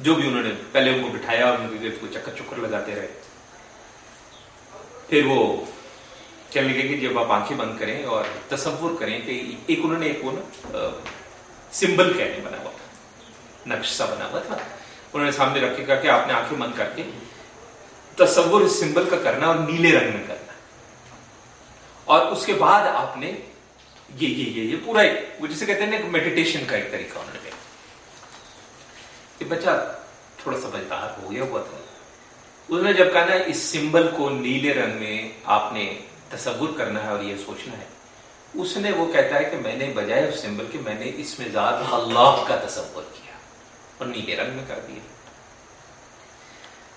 جو بھی انہوں نے پہلے ان کو بٹھایا اور ان کو چکر چکر لگاتے رہے۔ پھر وہ کہنے لگے کہ جی جب آپ آنکھیں بند کریں اور تصور کریں کہ ایک انہوں نے ایک وہ نا سمبل کہنے بنا ہوا تھا۔ نقش سا بنا ہوا تھا۔ انہوں نے سامنے رکھے کہا کہ آپ نے آنکھیں بند کر کے تصور اس سمبل کا کرنا اور نیلے رنگ میں کرنا۔ اور اس کے بعد آپ نے یہ یہ یہ یہ پورا وہ جسے کہتے ہیں نا میڈیٹیشن کا ایک طریقہ انہوں نے۔ یہ بچہ تھوڑا سمجھدار ہو گیا، ہوا تھا۔ اس نے جب کہا نا، اس سمبل کو نیلے رنگ میں آپ نے تصور کرنا ہے اور یہ سوچنا ہے، اس نے وہ کہتا ہے کہ میں نے بجائے اس سمبل کے میں نے اس میں ذات اللہ کا تصور کیا اور نیلے رنگ میں کر دیا۔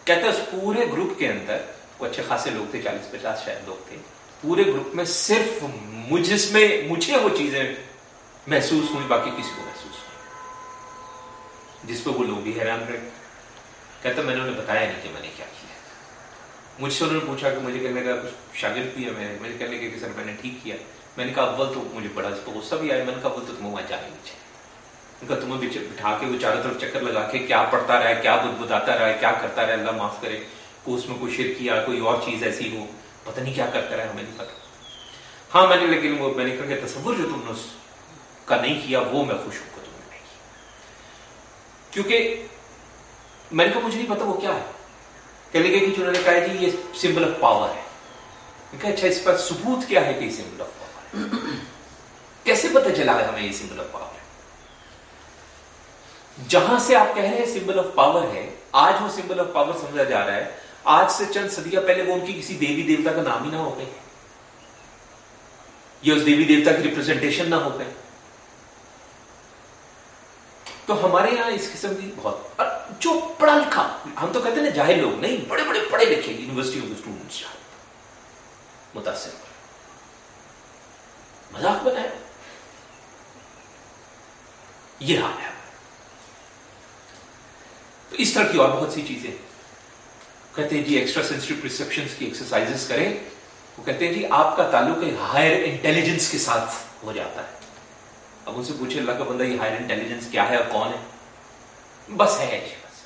کہتے اس پورے گروپ کے اندر، وہ اچھے خاصے لوگ تھے، چالیس پچاس شاید لوگ تھے، پورے گروپ میں صرف مجھ میں مجھے وہ چیزیں محسوس ہوئی باقی کسی کو محسوس ہوئی جس پہ وہ لوگ بھی حیران رہے کہتے میں نے انہیں بتایا نہیں کہ میں نے کیا کیا مجھ سے انہوں نے پوچھا کہ مجھے کہنے کا کچھ شاگرد بھی ہے، میں مجھے کہنے کہ سر میں نے ٹھیک کیا۔ میں نے کہا، اول تو مجھے بڑا اس کو غصہ بھی آیا۔ میں نے کہا، اول تو تمہیں وہاں جانے نہیں چاہیے ان کا تمہیں بٹھا کے وہ چاروں طرف چکر لگا کے کیا پڑھتا رہا ہے، کیا بد بتاتا رہا ہے، کیا کرتا رہا اللہ معاف کرے۔ کو اس میں کوئی شرک کیا، کوئی اور چیز ایسی ہو، پتہ نہیں کیا کرتا رہا، ہمیں نہیں پتا ہاں میں نے لیکن وہ میں نے کہا کہ تصور جو تم نے اس کا نہیں کیا، وہ میں خوش ہوں کہ تم نے نہیں کیا کیونکہ میں نے کہا مجھے نہیں پتا وہ کیا ہے۔ کہ لگے کہ انہوں نے کہا جی یہ سمبل آف پاور ہے۔ کہ اچھا اس پر ثبوت کیا ہے کہ یہ سمبل آف پاور ہے۔ کیسے پتہ چلا ہے ہمیں یہ سمبل آف پاور جہاں سے آپ کہہ رہے ہیں سمبل آف پاور ہے، آج وہ سمبل آف پاور سمجھا جا رہا ہے۔ آج سے چند صدیہ پہلے وہ ان کی کسی دیوی دیوتا کا نام ہی نہ ہو گئے۔ یا اس دیوی دیوتا کی ریپرزینٹیشن نہ ہو گئے۔ تو ہمارے یہاں اس قسم کی بہت جو پڑھا لکھا ہم تو کہتے ہیں نا جاہل لوگ، نہیں، بڑے بڑے پڑھے لکھے یونیورسٹی کے اسٹوڈنٹس متاثر۔ مذاق بنایا یہ حال ہے۔ تو اس طرح کی اور بہت سی چیزیں۔ کہتے ہیں جی ایکسٹرا سینسٹیو پرسپشن کی ایکسرسائز کریں۔ وہ کہتے ہیں جی آپ کا تعلق ایک ہائر انٹیلیجنس کے ساتھ ہو جاتا ہے۔ اب ان سے پوچھے، اللہ کا بندہ، یہ ہائر انٹیلیجنس کیا ہے اور کون ہے؟ بس ہے جی بس۔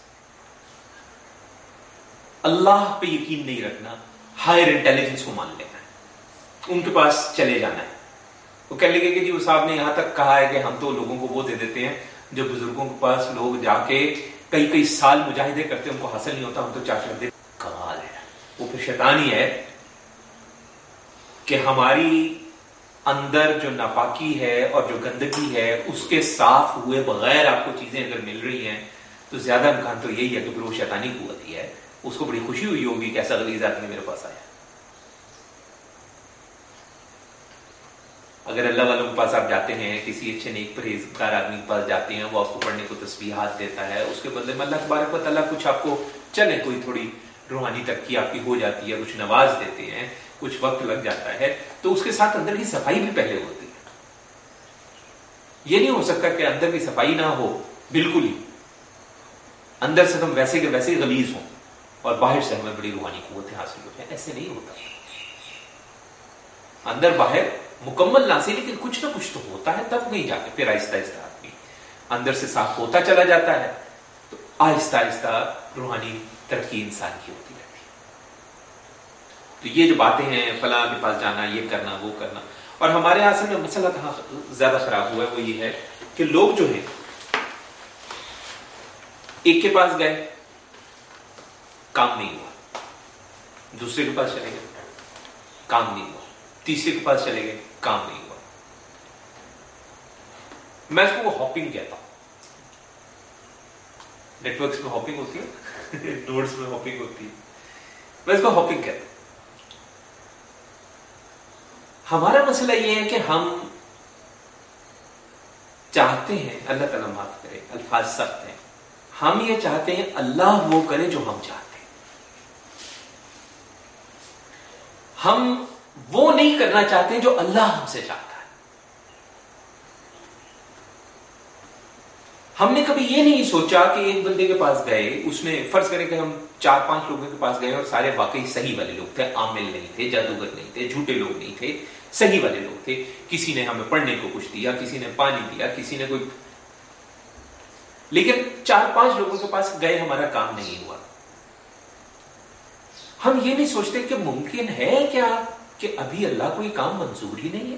اللہ پہ یقین نہیں رکھنا ہائر انٹیلیجنس کو مان لینا ہے۔ ان کے پاس چلے جانا ہے۔ وہ کہہ لگے کہ جی وہ صاحب نے یہاں تک کہا ہے کہ ہم تو لوگوں کو وہ دے دیتے ہیں جو بزرگوں کے پاس لوگ جا کے کئی کئی سال مجاہدے کرتے ان کو حاصل نہیں ہوتا، ہم تو چاچا دے کمال ہے۔ وہ پھر شیطانی ہے کہ ہماری اندر جو ناپاکی ہے اور جو گندگی ہے، اس کے صاف ہوئے بغیر آپ کو چیزیں اگر مل رہی ہیں، تو زیادہ امکان تو یہی ہے کہ پھر وہ شیطانی قوت ہی ہے۔ اس کو بڑی خوشی ہوئی ہوگی کہ ایسا غلیظ آدمی میرے پاس آیا۔ اگر اللہ والوں کے پاس آپ جاتے ہیں، کسی اچھے نیک پرہیزگار آدمی کے پاس جاتے ہیں، وہ آپ کو پڑھنے کو تسبیحات دیتا ہے، اس کے بدلے میں اللہ تبارک و تعالیٰ کچھ آپ کو چلے کوئی تھوڑی روحانی ترقی آپ کی ہو جاتی ہے، کچھ نواز دیتے ہیں کچھ وقت لگ جاتا ہے، تو اس کے ساتھ اندر کی صفائی بھی پہلے ہوتی ہے۔ یہ نہیں ہو سکتا کہ اندر کی صفائی نہ ہو، بالکل ہی۔ اندر سے تم ویسے کے ویسے غلیظ ہوں، اور باہر سے ہمیں بڑی روحانی قوتیں حاصل ہوتی ہیں۔ ایسے نہیں ہوتا۔ اندر باہر مکمل نہ سے، لیکن کچھ نہ کچھ تو ہوتا ہے، تب نہیں جا کے پھر آہستہ آہستہ آدمی اندر سے صاف ہوتا چلا جاتا ہے، تو آہستہ آہستہ روحانی ترقی انسان کی ہوتی ہے۔ تو یہ جو باتیں ہیں، فلاں کے پاس جانا، یہ کرنا، وہ کرنا۔ اور ہمارے یہاں سے مسئلہ کہاں زیادہ خراب ہوا ہے، وہ یہ ہے کہ لوگ جو ہیں، ایک کے پاس گئے، کام نہیں ہوا۔ دوسرے کے پاس چلے گئے، کام نہیں ہوا۔ تیسرے کے پاس چلے گئے، کام نہیں ہوا۔ میں اس کو ہاپنگ کہتا ہوں۔ نیٹورکس میں ہاپنگ ہوتی ہے نوٹس میں ہاپنگ ہوتی ہے۔ میں اس کو ہاپنگ کہتا ہوں۔ ہمارا مسئلہ یہ ہے کہ ہم چاہتے ہیں، اللہ تعالیٰ معاف کرے، الفاظ سخت ہیں۔ ہم یہ چاہتے ہیں، اللہ وہ کرے جو ہم چاہتے ہیں۔ ہم وہ نہیں کرنا چاہتے جو اللہ ہم سے چاہتا ہے۔ ہم نے کبھی یہ نہیں سوچا کہ ایک بندے کے پاس گئے، اس نے فرض کرے کہ ہم چار پانچ لوگوں کے پاس گئے اور سارے واقعی صحیح والے لوگ تھے، عامل نہیں تھے، جادوگر نہیں تھے، جھوٹے لوگ نہیں تھے۔ صحیح والے لوگ تھے۔ کسی نے ہمیں پڑھنے کو کچھ دیا، کسی نے پانی دیا کسی نے کوئی۔ لیکن چار پانچ لوگوں کے پاس گئے، ہمارا کام نہیں ہوا۔ ہم یہ نہیں سوچتے کہ ممکن ہے کیا کہ ابھی اللہ کو یہ کام منظور ہی نہیں ہے؟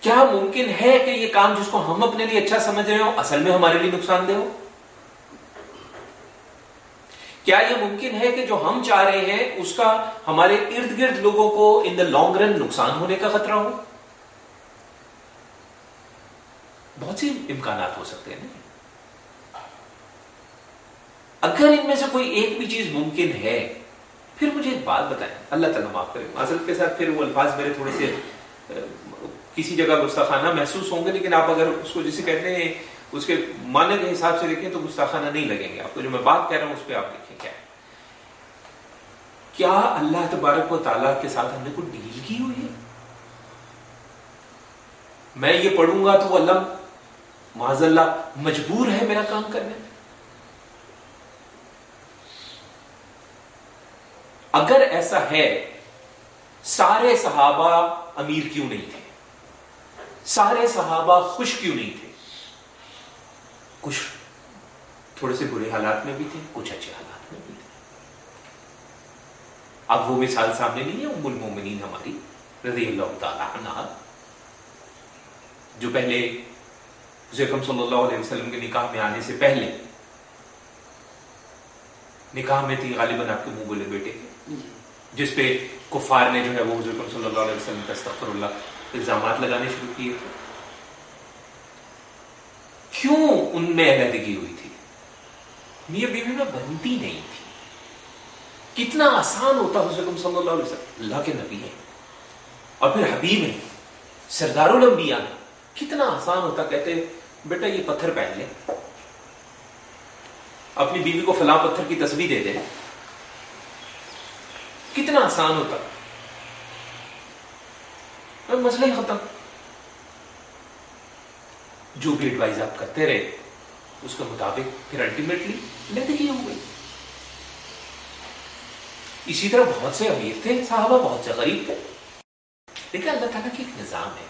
کیا ممکن ہے کہ یہ کام جس کو ہم اپنے لیے اچھا سمجھ رہے ہو اصل میں ہمارے لیے نقصان دہ ہو؟ کیا یہ ممکن ہے کہ جو ہم چاہ رہے ہیں اس کا ہمارے ارد گرد لوگوں کو ان دا لانگ رن نقصان ہونے کا خطرہ ہو؟ بہت سی امکانات ہو سکتے ہیں اگر ان میں سے کوئی ایک بھی چیز ممکن ہے، پھر مجھے ایک بات بتائیں۔ اللہ تعالیٰ معاف کرے۔ معذرت کے ساتھ پھر وہ الفاظ میرے تھوڑے سے کسی جگہ گستاخانہ محسوس ہوں گے، لیکن آپ اگر اس کو جسے کہتے ہیں، اس کے معنی کے حساب سے دیکھیں تو گستاخانہ نہیں لگیں گے۔ آپ کو جو میں بات کہہ رہا ہوں، اس پہ آپ دیکھیں۔ کیا اللہ تبارک و تعالیٰ کے ساتھ ہم نے کوئی ڈیل کی ہوئی ہے؟ میں یہ پڑھوں گا تو وہ اللہ معذ اللہ مجبور ہے میرا کام کرنے۔ میں اگر ایسا ہے، سارے صحابہ امیر کیوں نہیں تھے؟ سارے صحابہ خوش کیوں نہیں تھے؟ کچھ تھوڑے سے برے حالات میں بھی تھے، کچھ اچھے حالات اب وہ مثال سامنے نہیں ہے، ام المومنین ہماری، رضی اللہ تعالی عنہ۔ جو پہلے حضرت صلی اللہ علیہ وسلم کے نکاح میں آنے سے پہلے، نکاح میں تھی، غالباً آپ کے منہ بولے بیٹے۔ جس پہ کفار نے جو ہے وہ حضرت صلی اللہ علیہ وسلم کا استغفر اللہ الزامات لگانے شروع کیے۔ تھے کیوں ان میں علیحدگی ہوئی تھی؟ میاں بیوی میں بنتی نہیں تھی۔ کتنا آسان ہوتا حضرت صلی اللہ علیہ وسلم۔ اللہ کے نبی ہیں۔ اور پھر حبیب ہیں۔ سردار الانبیاء ہیں۔ کتنا آسان ہوتا کہتے بیٹا یہ پتھر پہن لے۔ اپنی بیوی کو فلاں پتھر کی تصویر دے دے۔ کتنا آسان ہوتا۔ مسئلہ ہی ختم۔ جو بھی ایڈوائز آپ کرتے رہے، اس کے مطابق پھر الٹیمیٹلی زندگی ہو گئی اسی طرح بہت سے امیر تھے صحابہ بہت سے غریب تھے لیکن اللہ تعالیٰ کی ایک نظام ہے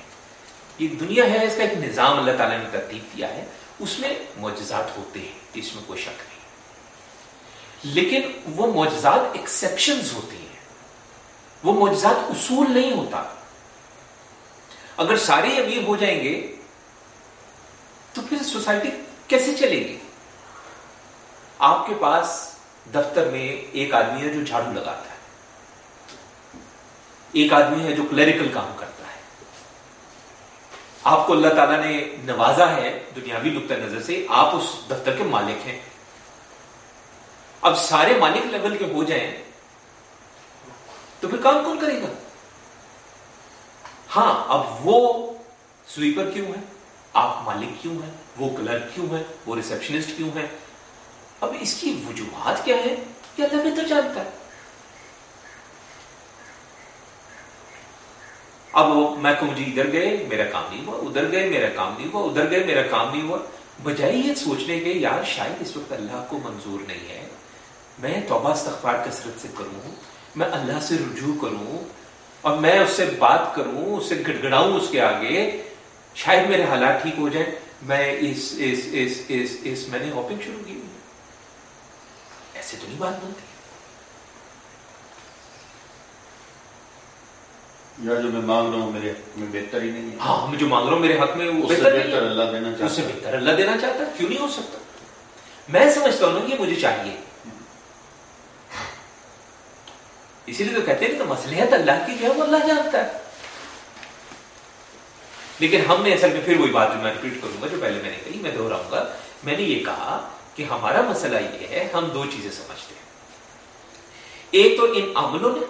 یہ دنیا ہے اس کا ایک نظام اللہ تعالیٰ نے ترتیب کیا ہے اس میں معجزات ہوتے ہیں اس میں کوئی شک نہیں لیکن وہ معجزات ایکسیپشنز ہوتی ہیں وہ معجزات اصول نہیں ہوتا اگر سارے امیر ہو جائیں گے تو پھر سوسائٹی کیسے چلے گی آپ کے پاس دفتر میں ایک آدمی ہے جو جھاڑو لگاتا ہے۔ ایک آدمی ہے جو کلیریکل کام کرتا ہے۔ آپ کو اللہ تعالیٰ نے نوازا ہے دنیاوی نقطۂ نظر سے، آپ اس دفتر کے مالک ہیں۔ اب سارے مالک لیول کے ہو جائیں تو پھر کام کون کرے گا؟ ہاں اب وہ سویپر کیوں ہے آپ مالک کیوں ہیں؟ وہ کلرک کیوں ہے وہ ریسپشنسٹ کیوں ہے اب اس کی وجوہات کیا ہے یہ اللہ بہتر جانتا ہے۔ اب میں کہوں جی ادھر گئے، میرا کام نہیں ہوا، ادھر گئے، میرا کام نہیں ہوا، ادھر گئے، میرا کام نہیں ہوا۔ بجائے یہ سوچنے کے، یار شاید اس وقت اللہ کو منظور نہیں ہے۔ میں توبہ استغفار کثرت سے کروں، میں اللہ سے رجوع کروں، اور میں اس سے بات کروں، اس سے گڑ گڑاؤں اس کے آگے۔ شاید میرے حالات ٹھیک ہو جائیں۔ میں اس اس اس اس اس، میں نے ہاپنگ شروع کی۔ ایسے تو نہیں بات بنتی یا جو میں مانگ رہا ہوں میرے میں بہتر ہی نہیں ہے ہاں میں جو مانگ رہا ہوں میرے حق میں اس سے بہتر اللہ دینا چاہتا اس سے بہتر اللہ دینا چاہتا کیوں نہیں ہو سکتا میں سمجھتا ہوں یہ مجھے چاہیے اسی لیے تو کہتے ہیں کہ مسلحت اللہ کی جو ہے وہ اللہ جانتا ہے لیکن ہم نے اصل میں پھر وہی بات جو میں ریپیٹ کروں گا جو پہلے میں نے کہی میں دہراؤں گا میں نے یہ کہا کہ ہمارا مسئلہ یہ ہے، ہم دو چیزیں سمجھتے ہیں۔ ایک تو ان عملوں نے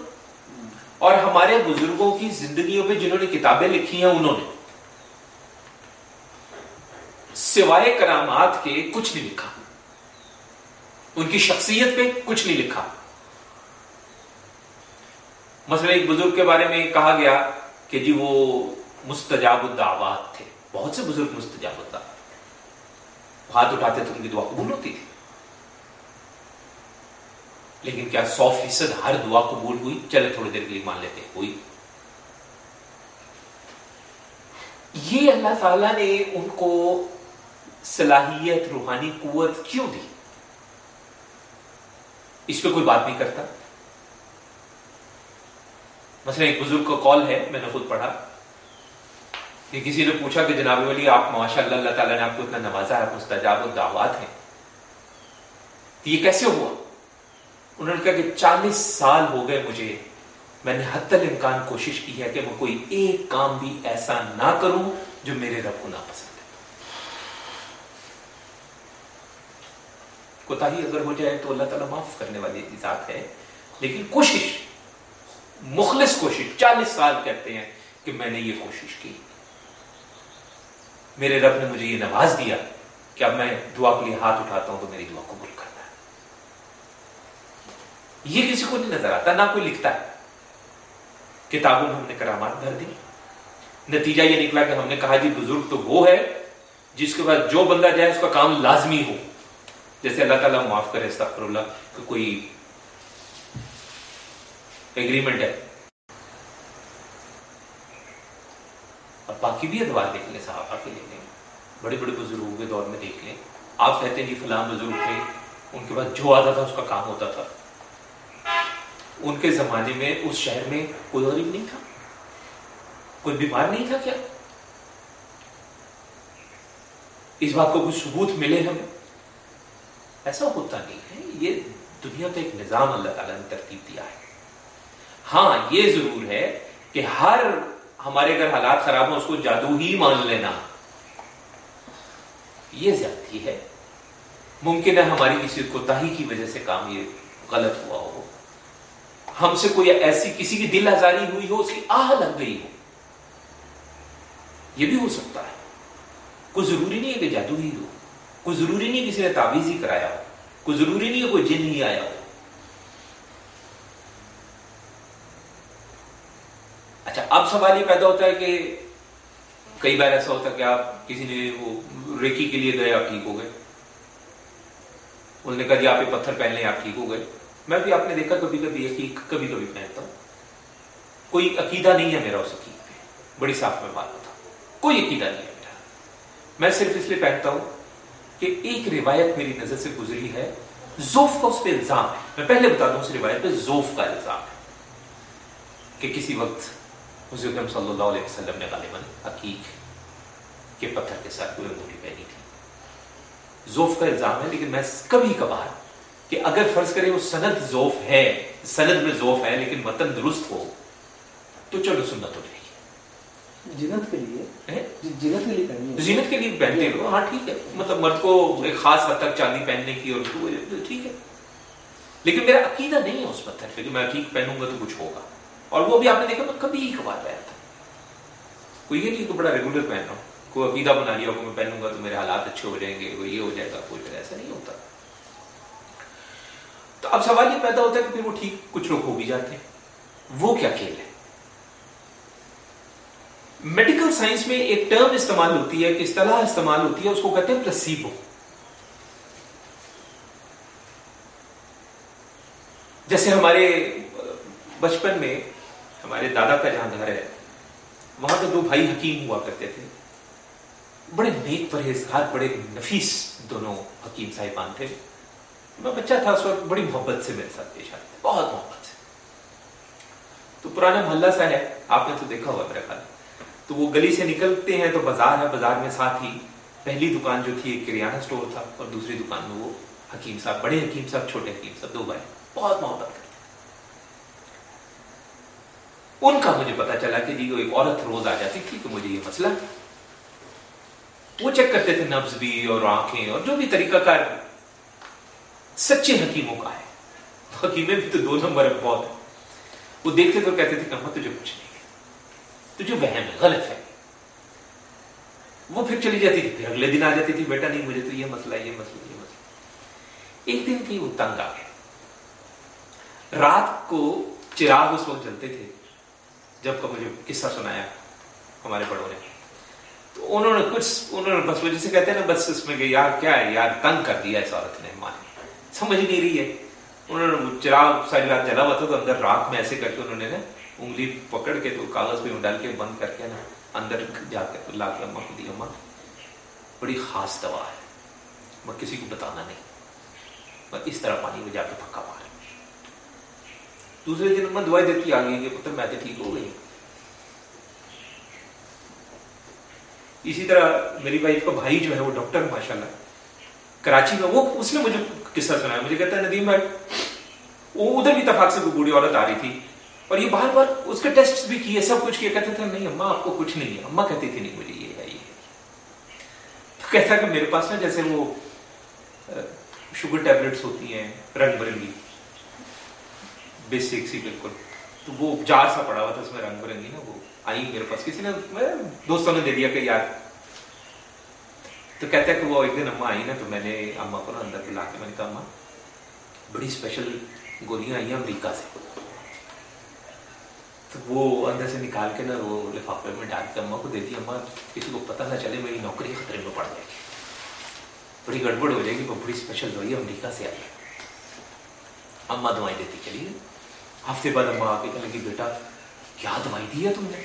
اور ہمارے بزرگوں کی زندگیوں پہ جنہوں نے کتابیں لکھی ہیں، انہوں نے۔ سوائے کرامات کے کچھ نہیں لکھا۔ ان کی شخصیت پہ کچھ نہیں لکھا۔ مثلا ایک بزرگ کے بارے میں کہا گیا کہ جی وہ مستجاب الدعوات تھے، بہت سے بزرگ مستجاب الدعوات۔ ہاتھ اٹھاتے تو ان کی دعا قبول ہوتی تھی۔ لیکن کیا سو فیصد ہر دعا قبول ہوئی؟ چلے تھوڑی دیر کے لیے مان لیتے ہوئی۔ یہ اللہ تعالیٰ نے ان کو صلاحیت، روحانی قوت کیوں دی؟ اس پہ کوئی بات نہیں کرتا۔ مثلا ایک بزرگ کا کال ہے، میں نے خود پڑھا۔ کہ کسی نے پوچھا کہ جناب ولی، آپ ماشاء اللہ اللہ تعالیٰ نے آپ کو اتنا نوازا ہے مستجاب الدعوات ہیں۔ تو یہ کیسے ہوا؟ انہوں نے کہا کہ چالیس سال ہو گئے مجھے، میں نے حت الامکان کوشش کی ہے کہ میں کوئی ایک کام بھی ایسا نہ کروں جو میرے رب کو نہ پسند ہے۔ کوتا ہی اگر ہو جائے تو اللہ تعالیٰ معاف کرنے والی ذات ہے، لیکن کوشش، مخلص کوشش، چالیس سال کہتے ہیں کہ میں نے یہ کوشش کی۔ میرے رب نے مجھے یہ نواز دیا کہ اب میں دعا کے لیے ہاتھ اٹھاتا ہوں تو میری دعا قبول کرنا ہے۔ یہ کسی کو نہیں نظر آتا، نہ کوئی لکھتا ہے۔ کتابوں میں ہم نے کرامات بھر دی۔ نتیجہ یہ نکلا کہ ہم نے کہا جی بزرگ تو وہ ہے جس کے بعد جو بندہ جائے اس کا کام لازمی ہو۔ جیسے اللہ تعالیٰ معاف کرے، استغفر اللہ، کہ کوئی ایگریمنٹ ہے۔ اور باقی بھی ادوار دیکھ لیں صحابہ کے لیں۔ بڑے بڑے بزرگوں کے دور میں دیکھ لیں۔ آپ کہتے ہیں جی فلاں بزرگ تھے، ان کے بعد جو آتا تھا، اس کا کام ہوتا تھا۔ ان کے زمانے میں، اس شہر میں کوئی غریب نہیں تھا؟ کوئی بیمار نہیں تھا کیا؟ اس بات کو کوئی ثبوت ملے ہمیں؟ ایسا ہوتا نہیں ہے۔ یہ دنیا کا ایک نظام اللہ تعالیٰ نے ترتیب دیا ہے۔ ہاں یہ ضرور ہے کہ ہر ہمارے اگر حالات خراب ہوں اس کو جادو ہی مان لینا۔ یہ زیادتی ہے۔ ممکن ہے ہماری کسی کوتا کی وجہ سے کام یہ غلط ہوا ہو۔ ہم سے کوئی ایسی کسی کی دل آزاری ہوئی ہو، اس کی آہ لگ گئی ہو۔ یہ بھی ہو سکتا ہے۔ کوئی ضروری نہیں ہے کہ جادو ہی ہو۔ کوئی ضروری نہیں کسی نے تعویذ ہی کرایا ہو۔ کوئی ضروری نہیں ہے کوئی جن ہی آیا ہو۔ اچھا اب سوال یہ پیدا ہوتا ہے کہ کئی بار ایسا ہوتا ہے کہ آپ کسی نے وہ ریکی کے لیے گئے، آپ ٹھیک ہو گئے۔ انہوں نے کہا جی آپ یہ پتھر پہن لیں، آپ ٹھیک ہو گئے۔ میں بھی، آپ نے دیکھا کبھی کبھی عقیق کبھی کبھی پہنتا ہوں۔ کوئی عقیدہ نہیں ہے میرا اس عقیق پہ۔ بڑی صاف میں بات ہوتا کوئی عقیدہ نہیں ہے میرا۔ میں صرف اس لیے پہنتا ہوں کہ ایک روایت میری نظر سے گزری ہے۔ زوف کا اس پہ الزام ہے۔ میں پہلے بتا دوں، اس روایت پہ زوف کا الزام ہے کہ کسی وقت حضور اکرم صلی اللہ علیہ وسلم نے غالباً عقیق کے پتھر کے ساتھ کوئی انگوٹھی پہنی تھی۔ زوف کا الزام ہے لیکن میں کبھی کبھار کہ اگر فرض کرے وہ سند زوف ہے سند میں زوف ہے لیکن متن درست ہو تو چلو سنت ہو جائے گی جنت کے لیے؟ جنت کے لیے جنت کے لیے پہنتے ہو ہاں ٹھیک ہے۔ مطلب مرد کو ایک خاص حد تک چاندی پہننے کی اور ٹھیک ہے۔ لیکن میرا عقیدہ نہیں ہے اس پتھر پہ کہ میں عقیق پہنوں گا تو کچھ ہوگا۔ اور وہ بھی آپ نے دیکھا میں کبھی کبھار پہنا تھا۔ کوئی یہ نہیں کہ بڑا ریگولر پہن رہا ہوں کوئی عقیدہ بنا لیا میں پہنوں گا تو میرے حالات اچھے ہو جائیں گے، کوئی یہ ہو جائے گا، کوئی ایسا نہیں ہوتا۔ تو اب سوال یہ پیدا ہوتا ہے کہ پھر وہ ٹھیک کچھ لوگ ہو بھی جاتے ہیں۔ وہ کیا کھیل ہے؟ میڈیکل سائنس میں ایک ٹرم استعمال ہوتی ہے کہ اصطلاح استعمال ہوتی ہے، اس کو کہتے ہیں پلسیبو جیسے ہمارے بچپن میں ہمارے دادا کا جہاں گھر ہے، وہاں تو دو بھائی حکیم ہوا کرتے تھے۔ بڑے نیک پرہیزگار، بڑے نفیس دونوں حکیم صاحبان تھے۔ میں بچہ تھا، اس وقت بڑی محبت سے میرے ساتھ پیش آتے، بہت محبت سے۔ تو پرانا محلہ سا ہے، آپ نے تو دیکھا ہوا میرا خیال۔ تو وہ گلی سے نکلتے ہیں تو بازار ہے، بازار میں ساتھ ہی پہلی دکان جو تھی، ایک کریانہ اسٹور تھا اور دوسری دکان میں وہ حکیم صاحب، بڑے حکیم صاحب، چھوٹے حکیم صاحب، دو بھائی، بہت محبت کرتے ان کا مجھے پتا چلا کہ جی وہ ایک عورت روز آ جاتی تھی کہ مجھے یہ مسئلہ۔ وہ چیک کرتے تھے نبز بھی اور آنکھیں اور جو بھی طریقہ کار سچے حکیموں کا ہے۔ حکیمیں بھی تو دو نمبر بہت ہے وہ دیکھتے تو کہتے تھے کہ تجھے کچھ نہیں ہے۔ تجھے وہم ہے، غلط ہے۔ وہ پھر چلی جاتی تھی، پھر اگلے دن آ جاتی تھی، بیٹا، نہیں، مجھے تو یہ مسئلہ یہ مسئلہ یہ مسئلہ۔ ایک دن کی وہ تنگ آ گیا رات کو چراغ اس وقت جلتے تھے۔ جب کا مجھے قصہ سنایا ہمارے بڑوں نے۔ تو انہوں نے کچھ، انہوں نے بس وجہ سے کہتے ہیں نا، بس اس میں کہ یار کیا ہے، یار تنگ کر دیا اس عورت نے مانے سمجھ نہیں رہی ہے۔ انہوں نے چراغ ساری رات جلا ہوا تھا تو اندر رات میں ایسے کر کے انہوں نے نا انگلی پکڑ کے تو کاغذ پہ ڈال کے بند کر کے نا اندر جا کے لا کے اماں کو دی، اماں، بڑی خاص دوا ہے۔ میں کسی کو بتانا نہیں۔ میں اس طرح پانی میں جا کے پکا مار دوسرے دن میں دوائی دیتی آ گئی کہ پتر میں تو ٹھیک ہو گئی۔ اسی طرح میری وائف کا بھائی جو ہے وہ ڈاکٹر ماشاء اللہ کراچی میں وہ اس نے مجھے قصہ سنایا۔ مجھے کہتا ہے، ندیم بھائی، وہ ادھر بھی اتفاق سے کوئی بوڑھی عورت آ رہی تھی۔ اور یہ بار بار اس کے ٹیسٹ بھی کیے، سب کچھ کیا۔ کہتے تھے، نہیں، اماں آپ کو کچھ نہیں ہے۔ اماں کہتی تھی، نہیں، مجھے یہ ہے، یہ تو کہتا کہ میرے پاس نا جیسے وہ شوگر ٹیبلٹس ہوتی ہیں، رنگ برنگی۔ بیسک سی بالکل۔ تو وہ جار سا پڑا ہوا تھا اس میں رنگ برنگی نا، وہ آئی میرے پاس۔ کسی نے دوستوں نے دے دیا کہ یار۔ تو کہتے ہیں کہ وہ ایک دن اما آئی نا، تو میں نے اما کو نا اندر بلا کے میں نے کہا اما بڑی اسپیشل گولیاں آئی ہیں امریکہ سے۔ تو وہ اندر سے نکال کے نا وہ لفافے میں ڈال کے اما کو دیتی اما کسی کو پتہ نہ چلے، میری نوکری خطرے میں پڑ جائے گی بڑی گڑبڑ ہو جائے گی، وہ بڑی اسپیشل دوائی امریکہ سے۔ آئی اما دوائی دیتی چلیے ہفتے بعد اما آ کے کہنے لگی، بیٹا، کیا دوائی دی ہے تم نے؟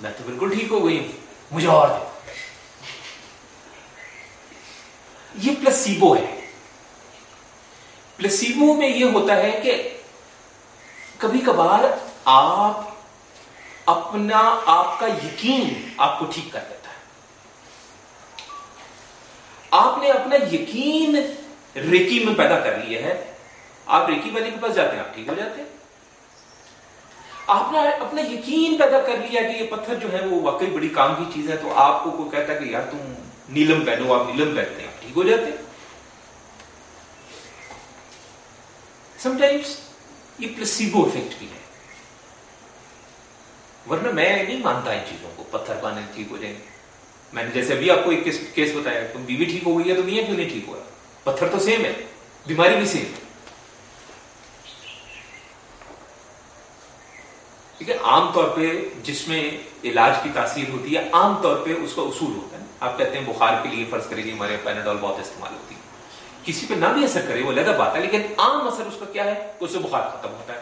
میں تو بالکل ٹھیک ہو گئی ہوں۔ مجھے اور دے۔ یہ پلسیبو ہے۔ پلسیبو میں یہ ہوتا ہے کہ کبھی کبھار آپ اپنا آپ کا یقین آپ کو ٹھیک کر دیتا ہے۔ آپ نے اپنا یقین ریکی میں پیدا کر لیا ہے۔ آپ ریکی والے کے پاس جاتے ہیں آپ ٹھیک ہو جاتے ہیں۔ آپ نے اپنا یقین پیدا کر لیا کہ یہ پتھر جو ہے وہ واقعی بڑی کام کی چیز ہے، تو آپ کو کوئی کہتا ہے کہ یار تم نیلم پہنو، آپ نیلم پہنتے ہیں، آپ ٹھیک ہو جاتے سم ٹائمس یہ پلسیبو افیکٹ بھی ہے۔ ورنہ میں نہیں مانتا ان چیزوں کو، پتھر پانے ٹھیک ہو جائیں۔ میں نے جیسے ابھی آپ کو ایک کیس بتایا، تم بیوی ٹھیک ہو گئی ہے تو میاں کیوں نہیں ٹھیک ہو رہا؟ پتھر تو سیم ہے، بیماری بھی سیم ہے۔ ٹھیک ہے عام طور پہ جس میں علاج کی تاثیر ہوتی ہے، عام طور پہ اس کا اصول ہوتا ہے۔ آپ کہتے ہیں بخار کے لیے فرض کرے گی ہمارے پیناڈول بہت استعمال ہوتی ہے۔ کسی پہ نہ بھی اثر کرے، وہ لگا بات ہے، لیکن عام اثر اس کا کیا ہے؟ اس سے بخار ختم ہوتا ہے۔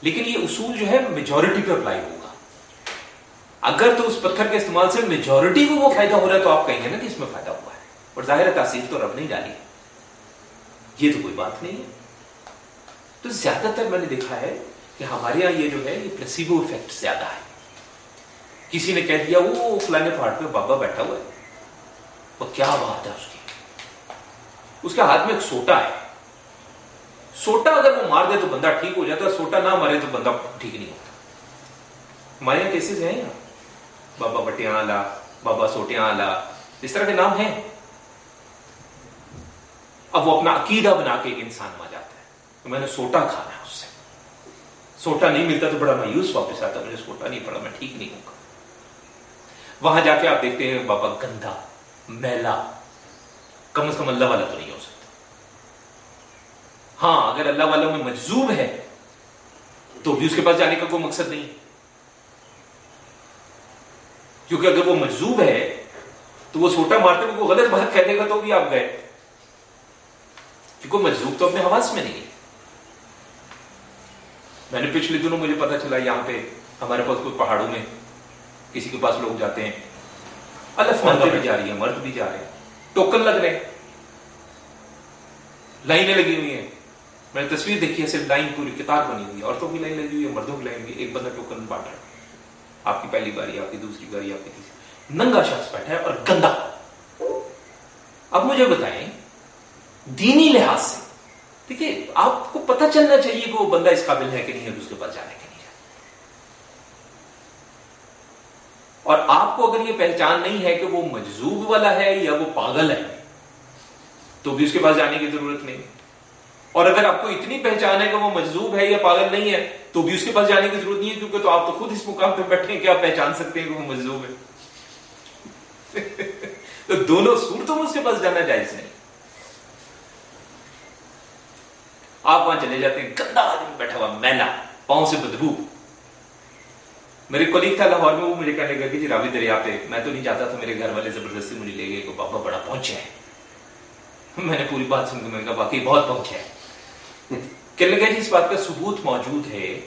لیکن یہ اصول جو ہے میجورٹی پہ اپلائی ہوگا۔ اگر تو اس پتھر کے استعمال سے میجورٹی کو وہ فائدہ ہو رہا ہے، تو آپ کہیں گے نا کہ اس میں فائدہ ہوا ہے۔ اور ظاہر تاثیر تو رب نہیں ڈالی یہ تو کوئی بات نہیں ہے۔ تو زیادہ تر میں نے دیکھا ہے کہ ہمارے یہاں یہ جو ہے، یہ پلسیبو افیکٹ زیادہ ہے۔ کسی نے کہہ دیا، وہ فلانے پہاڑ پہ بابا بیٹھا ہوا ہے۔ وہ کیا بات ہے اس کی؟ اس کے ہاتھ میں ایک سوٹا ہے۔ سوٹا اگر وہ مار دے تو بندہ ٹھیک ہو جاتا ہے، سوٹا نہ مارے تو بندہ ٹھیک نہیں ہوتا۔ ہمارے یہاں کیسز ہیں۔ یہاں بابا بٹیاں آلہ بابا سوٹیاں آلہ اس طرح کے نام ہیں۔ اب وہ اپنا عقیدہ بنا کے ایک انسان مار جاتا ہے۔ تو میں نے سوٹا کھانا ہے اس سے۔ سوٹا نہیں ملتا تو بڑا مایوس واپس آتا مجھے سوٹا نہیں پڑا میں ٹھیک نہیں ہوں۔ گا وہاں جا کے آپ دیکھتے ہیں بابا گندا، میلا۔ کم از کم اللہ والا تو نہیں ہو سکتا۔ ہاں اگر اللہ والوں میں مجزوب ہے، تو بھی اس کے پاس جانے کا کوئی مقصد نہیں۔ کیونکہ اگر وہ مجزوب ہے، تو وہ سوٹا مارتے ہوئے غلط بات کہہ دے گا تو بھی آپ گئے۔ کیونکہ مجزوب تو اپنے حواس میں نہیں ہے۔ میں نے پچھلے دنوں مجھے پتا چلا یہاں پہ ہمارے پاس کوئی پہاڑوں میں کسی کے پاس لوگ جاتے ہیں۔ الف مندر بھی جا رہی ہے مرد بھی جا رہے ہیں۔ ٹوکن لگ رہے ہیں۔ لائنیں لگی ہوئی ہیں۔ میں نے تصویر دیکھی ہے صرف لائن پوری کتاب بنی ہوئی ہے۔ عورتوں کی لائن لگی ہوئی ہے مردوں کی لائن بھی ایک بندہ ٹوکن بانٹ رہا ہے۔ آپ کی پہلی باری آپ کی دوسری باری آپ کی تیسری۔ ننگا شخص بیٹھا ہے اور گندا۔ اب مجھے بتائیں دینی لحاظ سے ٹھیک آپ کو پتہ چلنا چاہیے کہ وہ بندہ اس قابل ہے کہ نہیں ہے اس کے پاس جانے کے نہیں اور آپ کو اگر یہ پہچان نہیں ہے کہ وہ مجذوب والا ہے یا وہ پاگل ہے، تو بھی اس کے پاس جانے کی ضرورت نہیں۔ اور اگر آپ کو اتنی پہچان ہے کہ وہ مجذوب ہے یا پاگل نہیں ہے، تو بھی اس کے پاس جانے کی ضرورت نہیں ہے، کیونکہ تو آپ تو خود اس مقام پہ بیٹھے ہیں کہ آپ پہچان سکتے ہیں کہ وہ مجذوب ہے۔ تو دونوں صورتوں میں اس کے پاس جانا جائز نہیں۔ آپ وہاں چلے جاتے ہیں۔ گندا آدمی بیٹھا ہوا، میلا، پاؤں سے بدبو۔ میرے کولیگ تھا لاہور میں، وہ مجھے کہنے لگا کہ جی راوی دریا پہ، میں تو نہیں جاتا تھا، میرے گھر والے زبردستی مجھے لے گئے کہ بابا بڑا پہنچے ہے میں نے پوری بات سن کے، میں نے کہا باقی بہت پہنچے ہے کہنے لگا جی اس بات کا ثبوت موجود ہے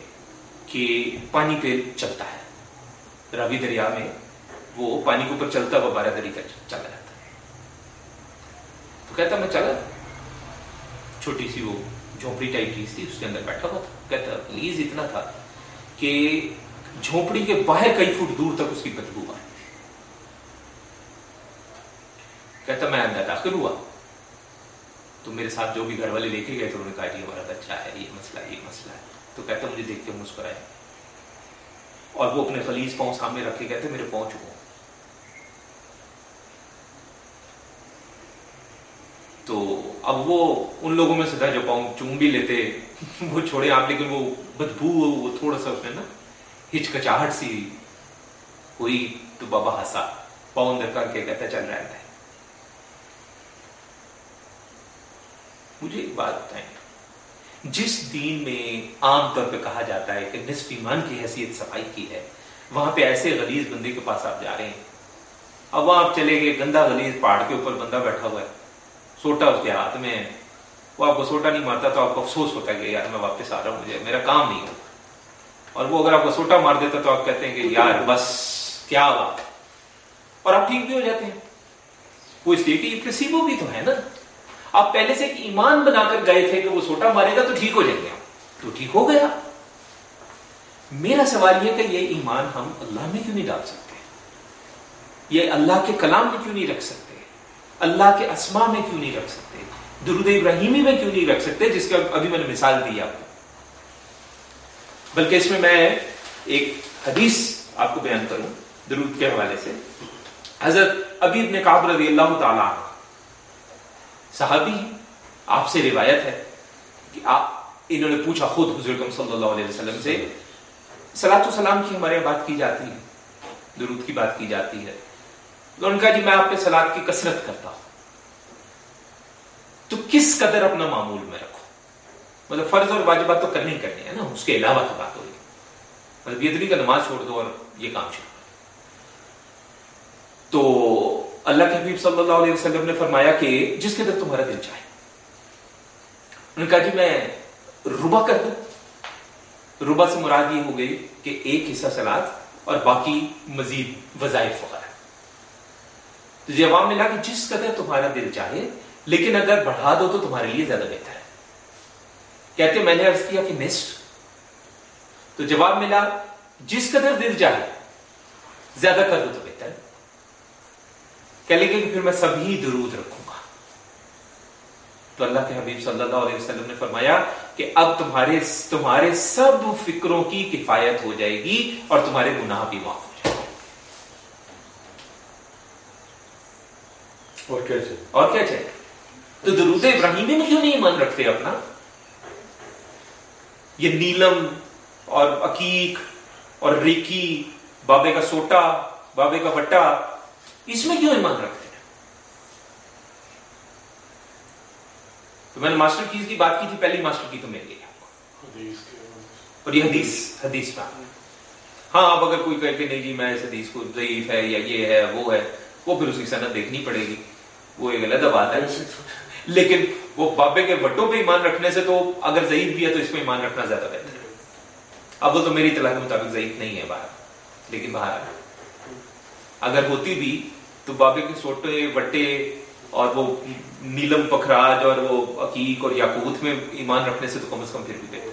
کہ پانی پہ چلتا ہے۔ راوی دریا میں وہ پانی کے اوپر چلتا ہوا بارہ دری کا چلا جاتا ہے۔ تو کہتا میں چلا۔ چھوٹی سی وہ جھونپڑی ٹائپ چیز تھی، اس کے اندر بیٹھا ہوا تھا۔ کہتا پلیز، اتنا تھا کہ جھونپڑی کے باہر کئی فٹ دور تک اس کی بدبو آئی۔ کہتا میں اندر داخل ہوا۔ تو میرے ساتھ جو بھی گھر والے لے کے گئے تھے، انہوں نے کہا جی ہمارا بچہ ہے، یہ مسئلہ ہے، یہ مسئلہ ہے۔ تو کہتا، مجھے دیکھ کے مسکرائے۔ اور وہ اپنے خلیز پاؤں سامنے رکھ کے کہتے، میرے پہنچ چکا تو اب وہ ان لوگوں میں سے تھا جو پاؤں چوم بھی لیتے، وہ چھوڑے آپ، لیکن وہ بدبو، وہ تھوڑا سا اس میں نا ہچکچاہٹ سی ہوئی۔ تو بابا ہنسا، پاؤں اندر کر کے کہتا، چل رہا ہے۔ مجھے ایک بات بتائیں۔ جس دین میں عام طور پہ کہا جاتا ہے کہ نصف ایمان کی حیثیت صفائی کی ہے، وہاں پہ ایسے غلیظ بندے کے پاس آپ جا رہے ہیں۔ اب وہاں آپ چلے گئے گندا غلیظ پہاڑ کے اوپر بندہ بیٹھا ہوا ہے۔ سوٹا اس کے ہاتھ میں، وہ آپ کو سوٹا نہیں مارتا تو آپ کو افسوس ہوتا ہے کہ یار میں واپس آ رہا ہوں، مجھے، میرا کام نہیں ہوتا اور وہ اگر آپ کو سوٹا مار دیتا تو آپ کہتے ہیں کہ یار بس، کیا بات۔ اور آپ ٹھیک بھی ہو جاتے ہیں۔ وہ اس لیے کہ یہ پرسیبو بھی تو ہے نا۔ آپ پہلے سے ایک ایمان بنا کر گئے تھے کہ وہ سوٹا مارے گا تو ٹھیک ہو جائیں گے۔ تو ٹھیک ہو گیا۔ میرا سوال یہ کہ یہ ایمان ہم اللہ میں کیوں نہیں ڈال سکتے؟ یہ اللہ کے کلام میں کیوں نہیں رکھ سکتے؟ اللہ کے اسما میں کیوں نہیں رکھ سکتے؟ درود ابراہیمی میں کیوں نہیں رکھ سکتے؟ جس کا ابھی میں نے مثال دی آپ کو بلکہ اس میں میں ایک حدیث آپ کو بیان کروں، درود کے حوالے سے۔ حضرت ابی ابن کعب رضی اللہ تعالی صحابی آپ سے روایت ہے کہ آپ، انہوں نے پوچھا خود حضور صلی اللہ علیہ وسلم سے سلاۃ السلام کی ہمارے بات کی جاتی ہے، درود کی بات کی جاتی ہے۔ انہوں نے کہا جی میں آپ پہ سلاد کی کثرت کرتا ہوں۔ تو کس قدر اپنا معمول میں رکھو؟ مطلب فرض اور واجبات تو کرنی کرنی ہے نا، اس کے علاوہ کی بات ہو رہی مطلب یہ دلی کا نماز چھوڑ دو اور یہ کام شروع تو اللہ کے حبیب صلی اللہ علیہ وسلم نے فرمایا کہ جس کے در تمہارا دل چاہے۔ انہوں نے کہا جی میں ربا کر دوں۔ ربا سے مراد یہ ہو گئی کہ ایک حصہ سلاد اور باقی مزید وظائف وغیرہ۔ تو جواب ملا کہ جس قدر تمہارا دل چاہے، لیکن اگر بڑھا دو تو تمہارے لیے زیادہ بہتر ہے۔ کہتے میں نے عرض کیا کہ نصف۔ تو جواب ملا، جس قدر دل چاہے، زیادہ کر دو تو بہتر ہے۔ کہہ لیں گے کہ پھر میں سبھی درود رکھوں گا۔ تو اللہ کے حبیب صلی اللہ علیہ وسلم نے فرمایا کہ اب تمہارے تمہارے سب فکروں کی کفایت ہو جائے گی اور تمہارے گناہ بھی معاف اور کیا چاہیے اور کیا چاہیے تو درود ابراہیمی میں کیوں نہیں ایمان رکھتے اپنا۔ یہ نیلم اور عقیق اور ریکی بابے کا سوٹا بابے کا بٹا اس میں کیوں ایمان رکھتے ہیں؟ تو میں نے ماسٹر کیز کی بات کی تھی پہلی ماسٹر کی تو مل گئی آپ کو اور یہ حدیث حدیث کا ہاں اب اگر کوئی کہہ کہ نہیں جی میں اس حدیث کو ضعیف ہے یا یہ ہے وہ ہے وہ پھر اس کی صنعت دیکھنی پڑے گی۔ وہ ایک غلط بات ہے۔ لیکن وہ بابے کے وٹوں پہ ایمان رکھنے سے تو اگر ضعیف بھی ہے تو اس پہ ایمان رکھنا زیادہ بہتر ہے۔ اب وہ تو میری اطلاع کے مطابق ضعیف نہیں ہے باہر، لیکن باہر اگر ہوتی بھی تو بابے کے سوٹے وٹے اور وہ نیلم پکھراج اور وہ عقیق اور یاقوت میں ایمان رکھنے سے تو کم از کم پھر بھی بہتر۔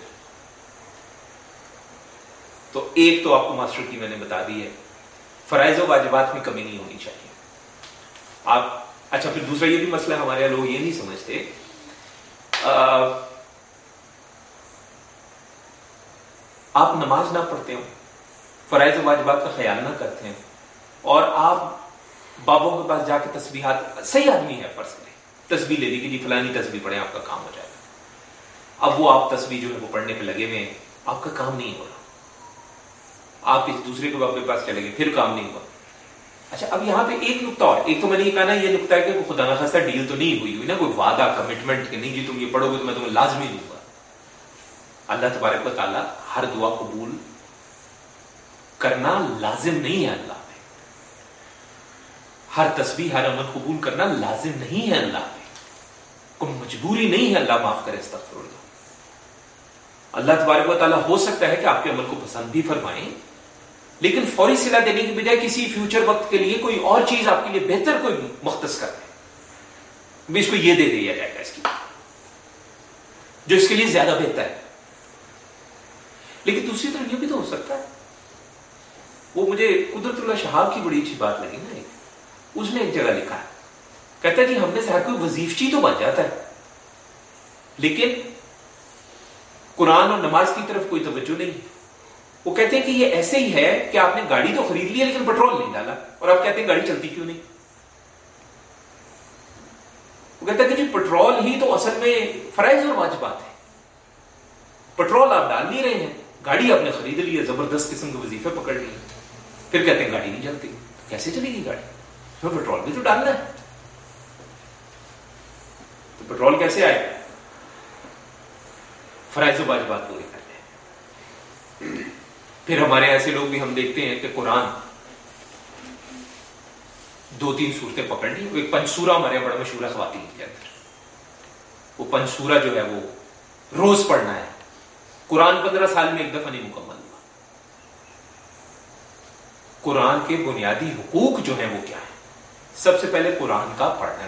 تو ایک تو آپ کو ماسٹر کی میں نے بتا دی ہے، فرائض و واجبات میں کمی نہیں ہونی چاہیے۔ آپ اچھا پھر دوسرا یہ بھی مسئلہ ہمارے یہاں لوگ یہ نہیں سمجھتے۔ آپ نماز نہ پڑھتے ہو فرائض و واجبات کا خیال نہ کرتے ہیں اور آپ بابوں کے پاس جا کے تسبیحات، صحیح آدمی ہے، فرض کریں۔ تصویر لے لی کہ جی فلانی تصویر پڑھیں، آپ کا کام ہو جائے گا۔ اب وہ آپ تصویر جو ہے وہ پڑھنے پہ لگے ہوئے ہیں، آپ کا کام نہیں ہو رہا۔ آپ کسی دوسرے کے باپ کے پاس چلے گئے، پھر کام نہیں ہوا۔ اچھا اب یہاں پہ ایک نقطہ اور، ایک تو میں نے یہ کہا نا، یہ نقطہ ہے کہ خدا نخواستہ ڈیل تو نہیں ہوئی ہوئی نا، کوئی وعدہ کمٹمنٹ کہ نہیں جی تم یہ پڑھو گے تو میں تمہیں لازمی دوں گا۔ اللہ تبارک و تعالیٰ ہر دعا قبول کرنا لازم نہیں ہے اللہ پہ۔ ہر تسبیح، ہر عمل قبول کرنا لازم نہیں ہے اللہ پہ۔ کوئی مجبوری نہیں ہے اللہ معاف کرے، استغفر اللہ۔ اللہ تبارک و تعالیٰ ہو سکتا ہے کہ آپ کے عمل کو پسند بھی فرمائیں لیکن فوری صلاح دینے کی بجائے کسی فیوچر وقت کے لیے کوئی اور چیز آپ کے لیے بہتر کوئی مختص کر دیں اس کو یہ دے دیا جائے گا اس کی جو اس کے لیے زیادہ بہتر ہے۔ لیکن دوسری طرف یہ بھی تو ہو سکتا ہے۔ وہ مجھے قدرت اللہ شہاب کی بڑی اچھی بات لگی نا اس میں ایک جگہ لکھا ہے۔ کہتا ہے جی ہم نے سے ہر کوئی وظیفچی تو بن جاتا ہے۔ لیکن قرآن اور نماز کی طرف کوئی توجہ نہیں۔ ہے وہ کہتے ہیں کہ یہ ایسے ہی ہے کہ آپ نے گاڑی تو خرید لی ہے لیکن پیٹرول نہیں ڈالا اور آپ کہتے ہیں گاڑی چلتی کیوں نہیں؟ وہ کہتا ہے کہ جی پیٹرول ہی تو اصل میں فرائض اور واجبات ہے پیٹرول آپ ڈال نہیں رہے ہیں، گاڑی آپ نے خرید لی ہے، زبردست قسم کے وظیفے پکڑ لی پھر کہتے ہیں گاڑی نہیں چلتی۔ کیسے چلے گی گاڑی؟ پیٹرول بھی تو ڈالنا ہے۔ تو پیٹرول کیسے آئے؟ فرائض و واجبات پورے کرتے ہیں پھر ہمارے ایسے لوگ بھی ہم دیکھتے ہیں کہ قرآن دو تین صورتیں پکڑ لی، ایک پنسورا ہمارے بڑا مشہور ہے خواتین کے اندر۔ وہ پنسورا جو ہے وہ روز پڑھنا ہے۔ قرآن پندرہ سال میں ایک دفعہ نہیں مکمل ہوا۔ قرآن کے بنیادی حقوق جو ہیں وہ کیا ہے سب سے پہلے قرآن کا پڑھنا۔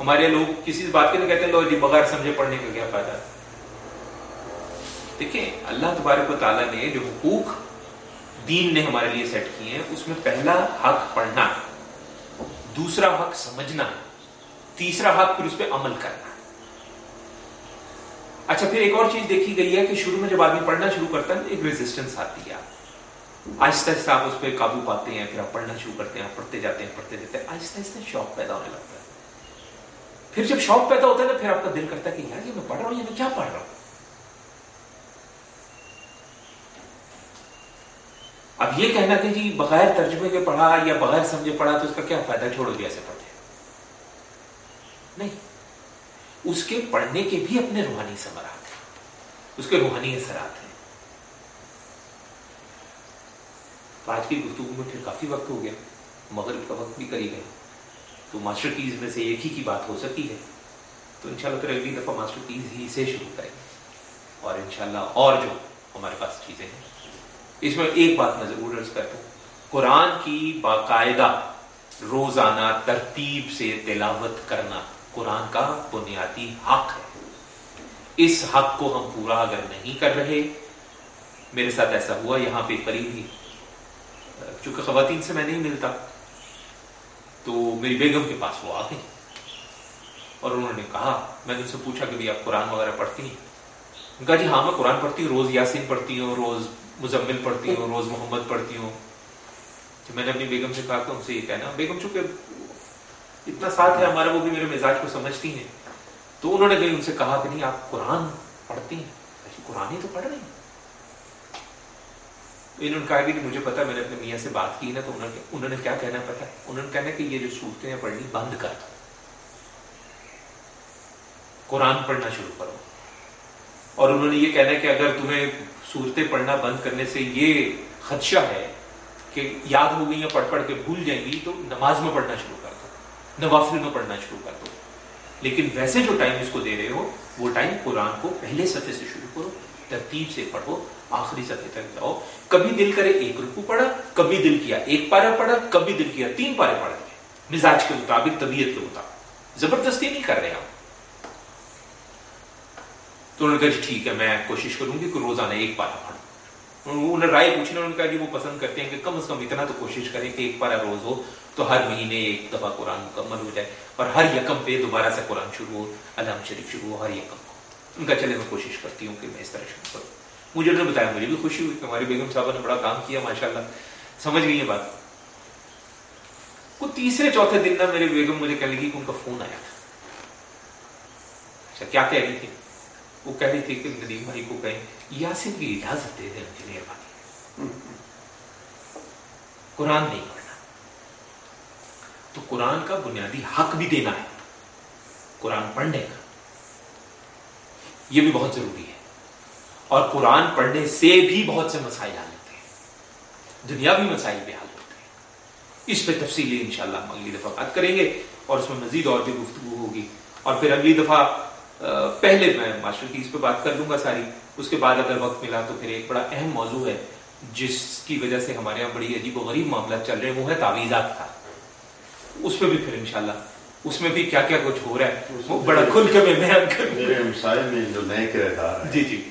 ہمارے لوگ کسی بات کے لیے کہتے ہیں، لو جی بغیر سمجھے پڑھنے کا کیا فائدہ؟ دیکھیں، اللہ تبارک و تعالیٰ نے جو حقوق دین نے ہمارے لیے سیٹ کیے ہیں، اس میں پہلا حق پڑھنا، دوسرا حق سمجھنا، تیسرا حق پھر اس پہ عمل کرنا۔ اچھا پھر ایک اور چیز دیکھی گئی ہے کہ شروع میں جب آدمی پڑھنا شروع کرتا ہے ایک ریزسٹنس آتی ہے۔ آہستہ آہستہ آپ اس پہ قابو پاتے ہیں، پھر آپ پڑھنا شروع کرتے ہیں، آپ پڑھتے جاتے ہیں، پڑھتے جاتے ہیں، آہستہ آہستہ شوق پیدا ہونے لگتا ہے۔ پھر جب شوق پیدا ہوتا ہے نا، پھر آپ کا دل کرتا ہے کہ یار یہ میں پڑھ رہا ہوں، یہ میں کیا پڑھ رہا ہوں؟ اب یہ کہنا کہ جی بغیر ترجمے کے پڑھا یا بغیر سمجھے پڑھا تو اس کا کیا فائدہ چھوڑو جی ایسے پڑھتے نہیں. اس کے پڑھنے کے بھی اپنے روحانی ثمرات ہیں. اس کے روحانی اثرات ہیں. آج کی گفتگو میں پھر کافی وقت ہو گیا. مغرب کا وقت بھی قریب ہے. تو ماسٹر کیز میں سے ایک ہی کی بات ہو سکتی ہے. تو انشاءاللہ پھر اگلی دفعہ ماسٹر کیز ہی سے شروع کریں گے. اور انشاءاللہ اور جو ہمارے پاس چیزیں ہیں اس میں ایک بات میں ضرور عرض کرتا ہوں۔ قرآن کی باقاعدہ روزانہ ترتیب سے تلاوت کرنا قرآن کا بنیادی حق ہے۔ اس حق کو ہم پورا اگر نہیں کر رہے، میرے ساتھ ایسا ہوا، یہاں پہ قریب ہی۔ چونکہ خواتین سے میں نہیں ملتا، تو میری بیگم کے پاس وہ آ گئی۔ اور انہوں نے کہا، میں نے ان سے پوچھا کہ آپ قرآن وغیرہ پڑھتی ہیں؟ کہا جی ہاں میں قرآن پڑھتی ہوں، روز یاسین پڑھتی ہوں، روز مزمل پڑھتی ہوں، روز محمد پڑھتی ہوں۔ تو میں نے اپنی بیگم سے کہا کہ ان سے یہ کہنا، بیگم چونکہ اتنا ساتھ ہے ہمارا، وہ بھی میرے مزاج کو سمجھتی ہیں۔ تو انہوں نے کہیں ان سے کہا کہ نہیں، آپ قرآن پڑھتی ہیں۔ قرآن ہی تو پڑھ رہی ہیں۔ انہوں نے کہا کہ مجھے پتا میں نے اپنے میاں سے بات کی نا، تو انہوں نے کیا کہنا پتا انہوں نے کہنا کہ یہ جو صورتیں ہیں پڑھنی، بند کر دو۔ قرآن پڑھنا شروع کرو۔ اور انہوں نے یہ کہنا کہ اگر تمہیں صورتیں پڑھنا بند کرنے سے یہ خدشہ ہے کہ یاد ہو گئی یا پڑھ پڑھ کے بھول جائیں گی تو نماز میں پڑھنا شروع کر دو، نوافل میں پڑھنا شروع کر دو۔ لیکن ویسے جو ٹائم اس کو دے رہے ہو، وہ ٹائم قرآن کو پہلے صفحے سے شروع کرو، ترتیب سے پڑھو، آخری صفحے تک جاؤ۔ کبھی دل کرے ایک رکو پڑھا، کبھی دل کیا ایک پارا پڑھا، کبھی دل کیا تین پارے پڑھ مزاج کے مطابق، طبیعت کے مطابق۔ زبردستی نہیں کر رہے ہم تو انہوں نے کہا جی ٹھیک ہے، میں کوشش کروں گی کہ روزانہ ایک پارا پڑھوں۔ انہوں نے رائے پوچھی انہوں نے کہا جی وہ پسند کرتے ہیں کہ کم از کم اتنا تو کوشش کریں کہ ایک پارا روز ہو تو ہر مہینے ایک دفعہ قرآن مکمل ہو جائے اور ہر یکم پہ دوبارہ سے قرآن شروع ہو علام شریف شروع ہو، ہر یکم ان کا چلے، میں کوشش کرتی ہوں کہ میں اس طرح شروع کروں۔ مجھے نے بتایا، مجھے بھی خوشی ہوئی کہ ہماری بیگم صاحبہ نے بڑا کام کیا ماشاء اللہ سمجھ گئی یہ بات۔ کو تیسرے چوتھے دن نا میرے بیگم مجھے کہنے لگی کہ ان کا فون آیا تھا۔ اچھا کیا کہہ رہی تھی؟ وہ کہہ رہی تھی کہ ندیم بھائی کو کہیں یاسین کی اجازت دے دیں مجھے مہربانی قرآن نہیں پڑھنا۔ تو قرآن کا بنیادی حق بھی دینا ہے۔ قرآن پڑھنے کا۔ یہ بھی بہت ضروری ہے۔ اور قرآن پڑھنے سے بھی بہت سے مسائل حل ہوتے ہیں۔ دنیاوی مسائل بھی حل ہوتے ہیں۔ اس پہ تفصیلی انشاءاللہ ہم اگلی دفعہ بات کریں گے اور اس میں مزید اور بھی گفتگو ہوگی۔ اور پھر اگلی دفعہ پہلے میں ماسٹر کی اس پہ بات کر لوں گا ساری اس کے بعد اگر وقت ملا تو پھر ایک بڑا اہم موضوع ہے جس کی وجہ سے ہمارے یہاں بڑی عجیب و غریب معاملات چل رہے ہیں وہ ہے تعویذات کا۔ اس پہ بھی پھر انشاءاللہ اس میں بھی کیا کیا کچھ ہو رہا ہے وہ بڑا کھل کے میں بیان کروں میرے ہمسائے میں جو نئے کرایہ دار ہیں جی جی۔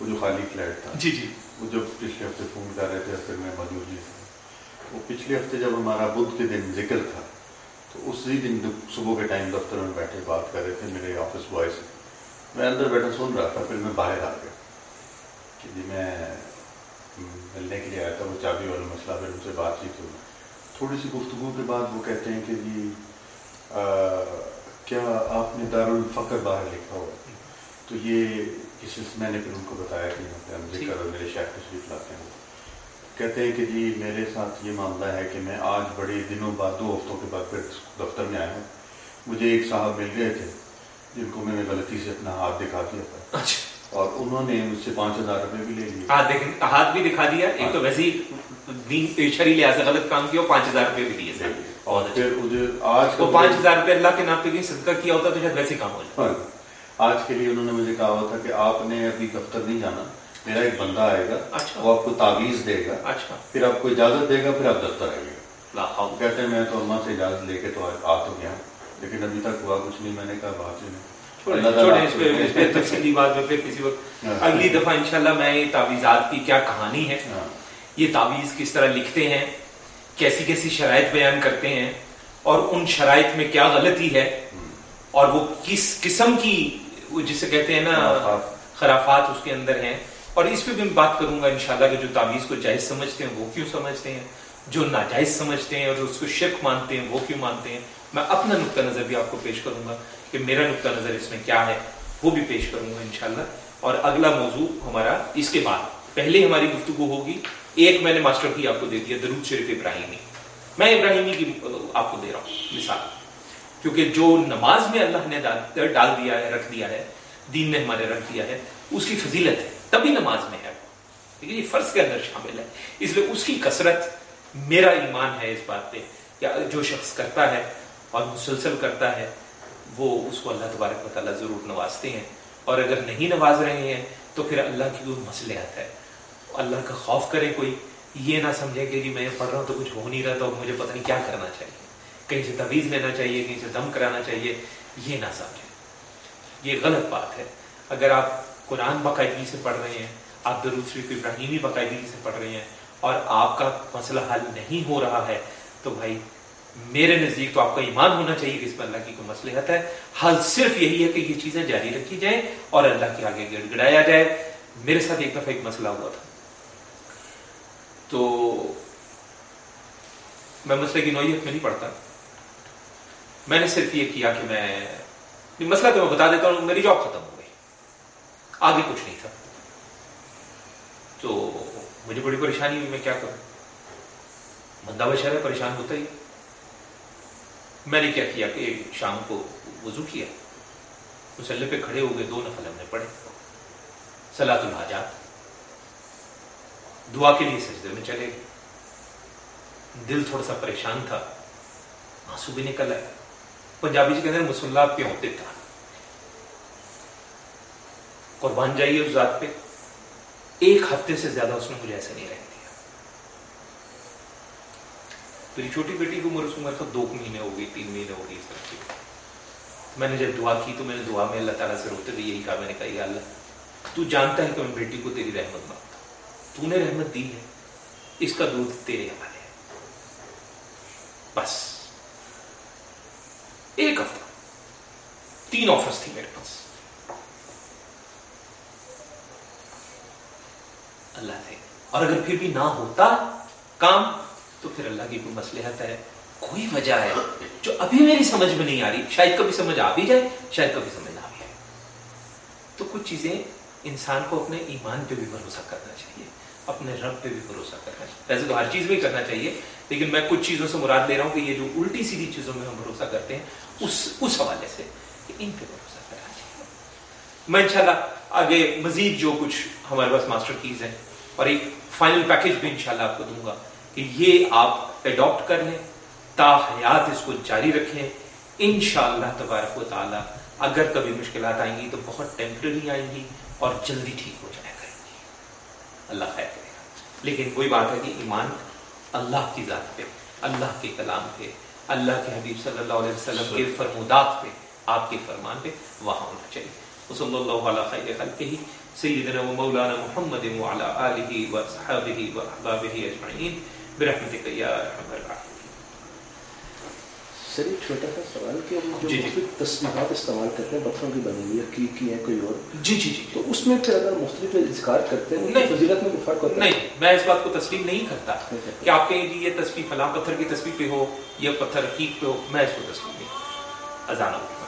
وہ جو خالی فلیٹ تھا جی جی۔ وہ جب پچھلے ہفتے فون کر رہے تھے پھر میں موجود تھا وہ پچھلے ہفتے جب ہمارا بدھ کے دن ذکر تھا تو اسی دن صبح کے ٹائم دفتر میں بیٹھے بات کر رہے تھے میرے آفس بوائے سے میں اندر بیٹھا سن رہا تھا پھر میں باہر آ گیا۔ کہ جی میں ملنے کے لیے آیا تھا وہ چابی والا مسئلہ پھر ان سے بات چیت ہوئی۔ تھوڑی سی گفتگو کے بعد وہ کہتے ہیں کہ جی کیا آپ نے دارالفقر باہر لکھا ہوا؟ تو یہ کسی میں نے پھر ان کو بتایا کہ ہم ذکر اور میرے شہر تشریف لاتے ہیں۔ کہتے ہیں کہ جی میرے ساتھ یہ معاملہ ہے کہ میں آج بڑے دنوں بعد دو ہفتوں کے بعد پھر دفتر میں آیا ہوں۔ مجھے ایک صاحب مل گئے تھے جن کو میں نے غلطی سے اپنا ہاتھ دکھا دیا تھا۔ اچھا۔ اور انہوں نے مجھ سے پانچ ہزار روپے بھی لے لیے۔ ہاتھ بھی دکھا دیا ایک تو ویسے ہی شری لحاظ سے غلط کام کیا پانچ ہزار روپے بھی دیے اور پھر مجھے آج وہ پانچ ہزار روپے اللہ کے نام پہ بھی صدقہ کیا ہوتا تو شاید ویسے کام ہو جائے آج کے لیے انہوں نے مجھے کہا ہوا تھا کہ آپ نے ابھی دفتر نہیں جانا۔ میرا ایک بندہ آئے گا اچھا۔ وہ آپ کو تعویذ دے گا۔ اچھا۔ پھر آپ کو اجازت دے گا پھر آپ دفتر آئیے گا۔ لا کہتے ہیں میں تو اماں سے اجازت لے کے تو آ تو گیا لیکن ابھی تک ہوا کچھ نہیں میں نے کہا پھر کسی وقت۔ اگلی دفعہ انشاءاللہ میں یہ تعویذات کی کیا کہانی ہے۔ یہ تعویذ کس طرح لکھتے ہیں کیسی کیسی شرائط بیان کرتے ہیں اور ان شرائط میں کیا غلطی ہے اور وہ کس قسم کی جسے کہتے ہیں نا خرافات اس کے اندر ہیں۔ اور اس پہ بھی میں بات کروں گا انشاءاللہ کہ جو تعویذ کو جائز سمجھتے ہیں وہ کیوں سمجھتے ہیں، جو ناجائز سمجھتے ہیں اور اس کو شرک مانتے ہیں وہ کیوں مانتے ہیں، میں اپنا نقطہ نظر بھی آپ کو پیش کروں گا کہ میرا نقطہ نظر اس میں کیا ہے وہ بھی پیش کروں گا انشاءاللہ۔ اور اگلا موضوع ہمارا اس کے بعد، پہلے ہماری گفتگو ہوگی۔ ایک میں نے ماسٹر کی آپ کو دے دیا، درود شریف ابراہیمی۔ میں ابراہیمی کی آپ کو دے رہا ہوں، مثال۔ کیونکہ جو نماز میں اللہ نے ڈال دیا ہے، رکھ دیا ہے، دین نے ہمارے رکھ دیا ہے، اس کی فضیلت ہے۔ تبھی نماز میں ہے ٹھیک ہے یہ فرض کے اندر شامل ہے۔ اس لیے اس کی کثرت میرا ایمان ہے اس بات پہ کہ جو شخص کرتا ہے اور مسلسل کرتا ہے، وہ اس کو اللہ تبارک و تعالیٰ ضرور نوازتے ہیں۔ اور اگر نہیں نواز رہے ہیں، تو پھر اللہ کی کوئی مسلحت ہے۔ اللہ کا خوف کرے کوئی۔ یہ نہ سمجھے کہ جی میں پڑھ رہا ہوں تو کچھ ہو نہیں رہا تو مجھے پتہ نہیں کیا کرنا چاہیے۔ کہیں سے تویز لینا چاہیے، کہیں سے دم کرانا چاہیے۔ یہ نہ سمجھیں یہ غلط بات ہے۔ اگر آپ قرآن باقاعدگی سے پڑھ رہے ہیں، آپ درود شریف ابراہیمی باقاعدگی سے پڑھ رہے ہیں اور آپ کا مسئلہ حل نہیں ہو رہا ہے، تو بھائی میرے نزدیک تو آپ کا ایمان ہونا چاہیے کہ اس پر اللہ کی کوئی مسلحت ہے۔ حل صرف یہی ہے کہ یہ چیزیں جاری رکھی جائیں اور اللہ کے آگے گڑ گڑایا جائے۔ میرے ساتھ ایک دفعہ ایک مسئلہ ہوا تھا۔ تو میں مسئلے کی نوعیت میں نہیں پڑھتا۔ میں نے صرف یہ کیا کہ میں مسئلہ تو میں بتا دیتا ہوں، میری جاب ختم ہو۔ آگے کچھ نہیں تھا۔ تو مجھے بڑی پریشانی ہوئی، میں کیا کروں؟ بندہ بشر ہے، پریشان ہوتا ہی۔ میں نے کیا کیا کہ شام کو وضو کیا۔ مسلح پہ کھڑے ہو گئے، دو نفل ہم نے پڑھے۔ سلاۃ الحاجات دعا کے لیے سجدے میں چلے گئے۔ دل تھوڑا سا پریشان تھا۔ آنسو بھی نکل آئے پنجابی سے کہتے ہیں مسلح پہ ہوتے تھا قربان جائیے اس ذات پہ۔ ایک ہفتے سے زیادہ اس نے مجھے ایسے نہیں رہ دیا۔ میری چھوٹی بیٹی کو میرے عمر تھا دو مہینے ہو گئی، تین مہینے ہو گئی اس طرح کی۔ میں نے جب دعا کی تو میں نے دعا میں اللہ تعالیٰ سے روتے ہوئے یہی کہا، میں نے کہا، یا اللہ، تو جانتا ہے کہ میں بیٹی کو تیری رحمت مانگتا ہوں۔ تو نے رحمت دی ہے۔ اس کا دودھ تیرے حوالے ہے۔ بس۔ ایک ہفتہ۔ تین آفرس تھی میرے پاس۔ اللہ سے۔ اور اگر پھر بھی نہ ہوتا کام، تو پھر اللہ کی کوئی مسلحت ہے؟ کوئی وجہ ہے جو ابھی میری سمجھ میں نہیں آ رہی۔ شاید کبھی سمجھ آ بھی جائے، شاید کبھی سمجھ نہ بھی آئے تو کچھ چیزیں انسان کو اپنے ایمان پہ بھی بھروسہ کرنا چاہیے، اپنے رب پہ بھی بھروسہ کرنا چاہیے۔ ویسے تو ہر چیز میں کرنا چاہیے، لیکن میں کچھ چیزوں سے مراد لے رہا ہوں کہ یہ جو الٹی سیدھی چیزوں میں ہم بھروسہ کرتے ہیں، اس اس حوالے سے کہ ان پہ بھروسہ کرنا چاہیے۔ میں انشاءاللہ آگے مزید جو کچھ ہمارے پاس ماسٹر کیز ہیں اور ایک فائنل پیکج بھی انشاءاللہ آپ کو دوں گا کہ یہ آپ اڈاپٹ کر لیں، تا حیات اس کو جاری رکھیں۔ انشاءاللہ تبارک و تعالی اگر کبھی مشکلات آئیں گی تو بہت ٹیمپرری آئیں گی اور جلدی ٹھیک ہو جائے کریں گی اللہ خیر کرے گا۔ لیکن کوئی بات ہے کہ ایمان اللہ کی ذات پہ، اللہ کے کلام پہ، اللہ کے حبیب صلی اللہ علیہ وسلم کے فرمودات پہ، آپ کے فرمان پہ وہاں ہونا چاہیے۔ وصلی اللہ علیہ خیر خلقہ۔ سیدنا و مولانا محمد وعلى آلہ و صحابہ و احبابہ اجمعین برحمتک یا رحم الرحیم سر ایک چھوٹا سا سوال کہ ہم جو جی جی۔ مختلف تصنیفات استعمال کرتے ہیں پتھروں کی بنی ہوئی کی کی ہے کوئی اور؟ جی جی جی۔ تو اس میں پھر اگر مختلف اذکار کرتے ہیں نہیں۔ فضیلت میں فرق ہوتا نہیں میں اس بات کو تسلیم نہیں کرتا کہ آپ کہیں جی یہ تصویر فلاں پتھر کی تصویر پہ ہو یا پتھر حقیق پہ ہو میں اس کو تسلیم نہیں ازانہ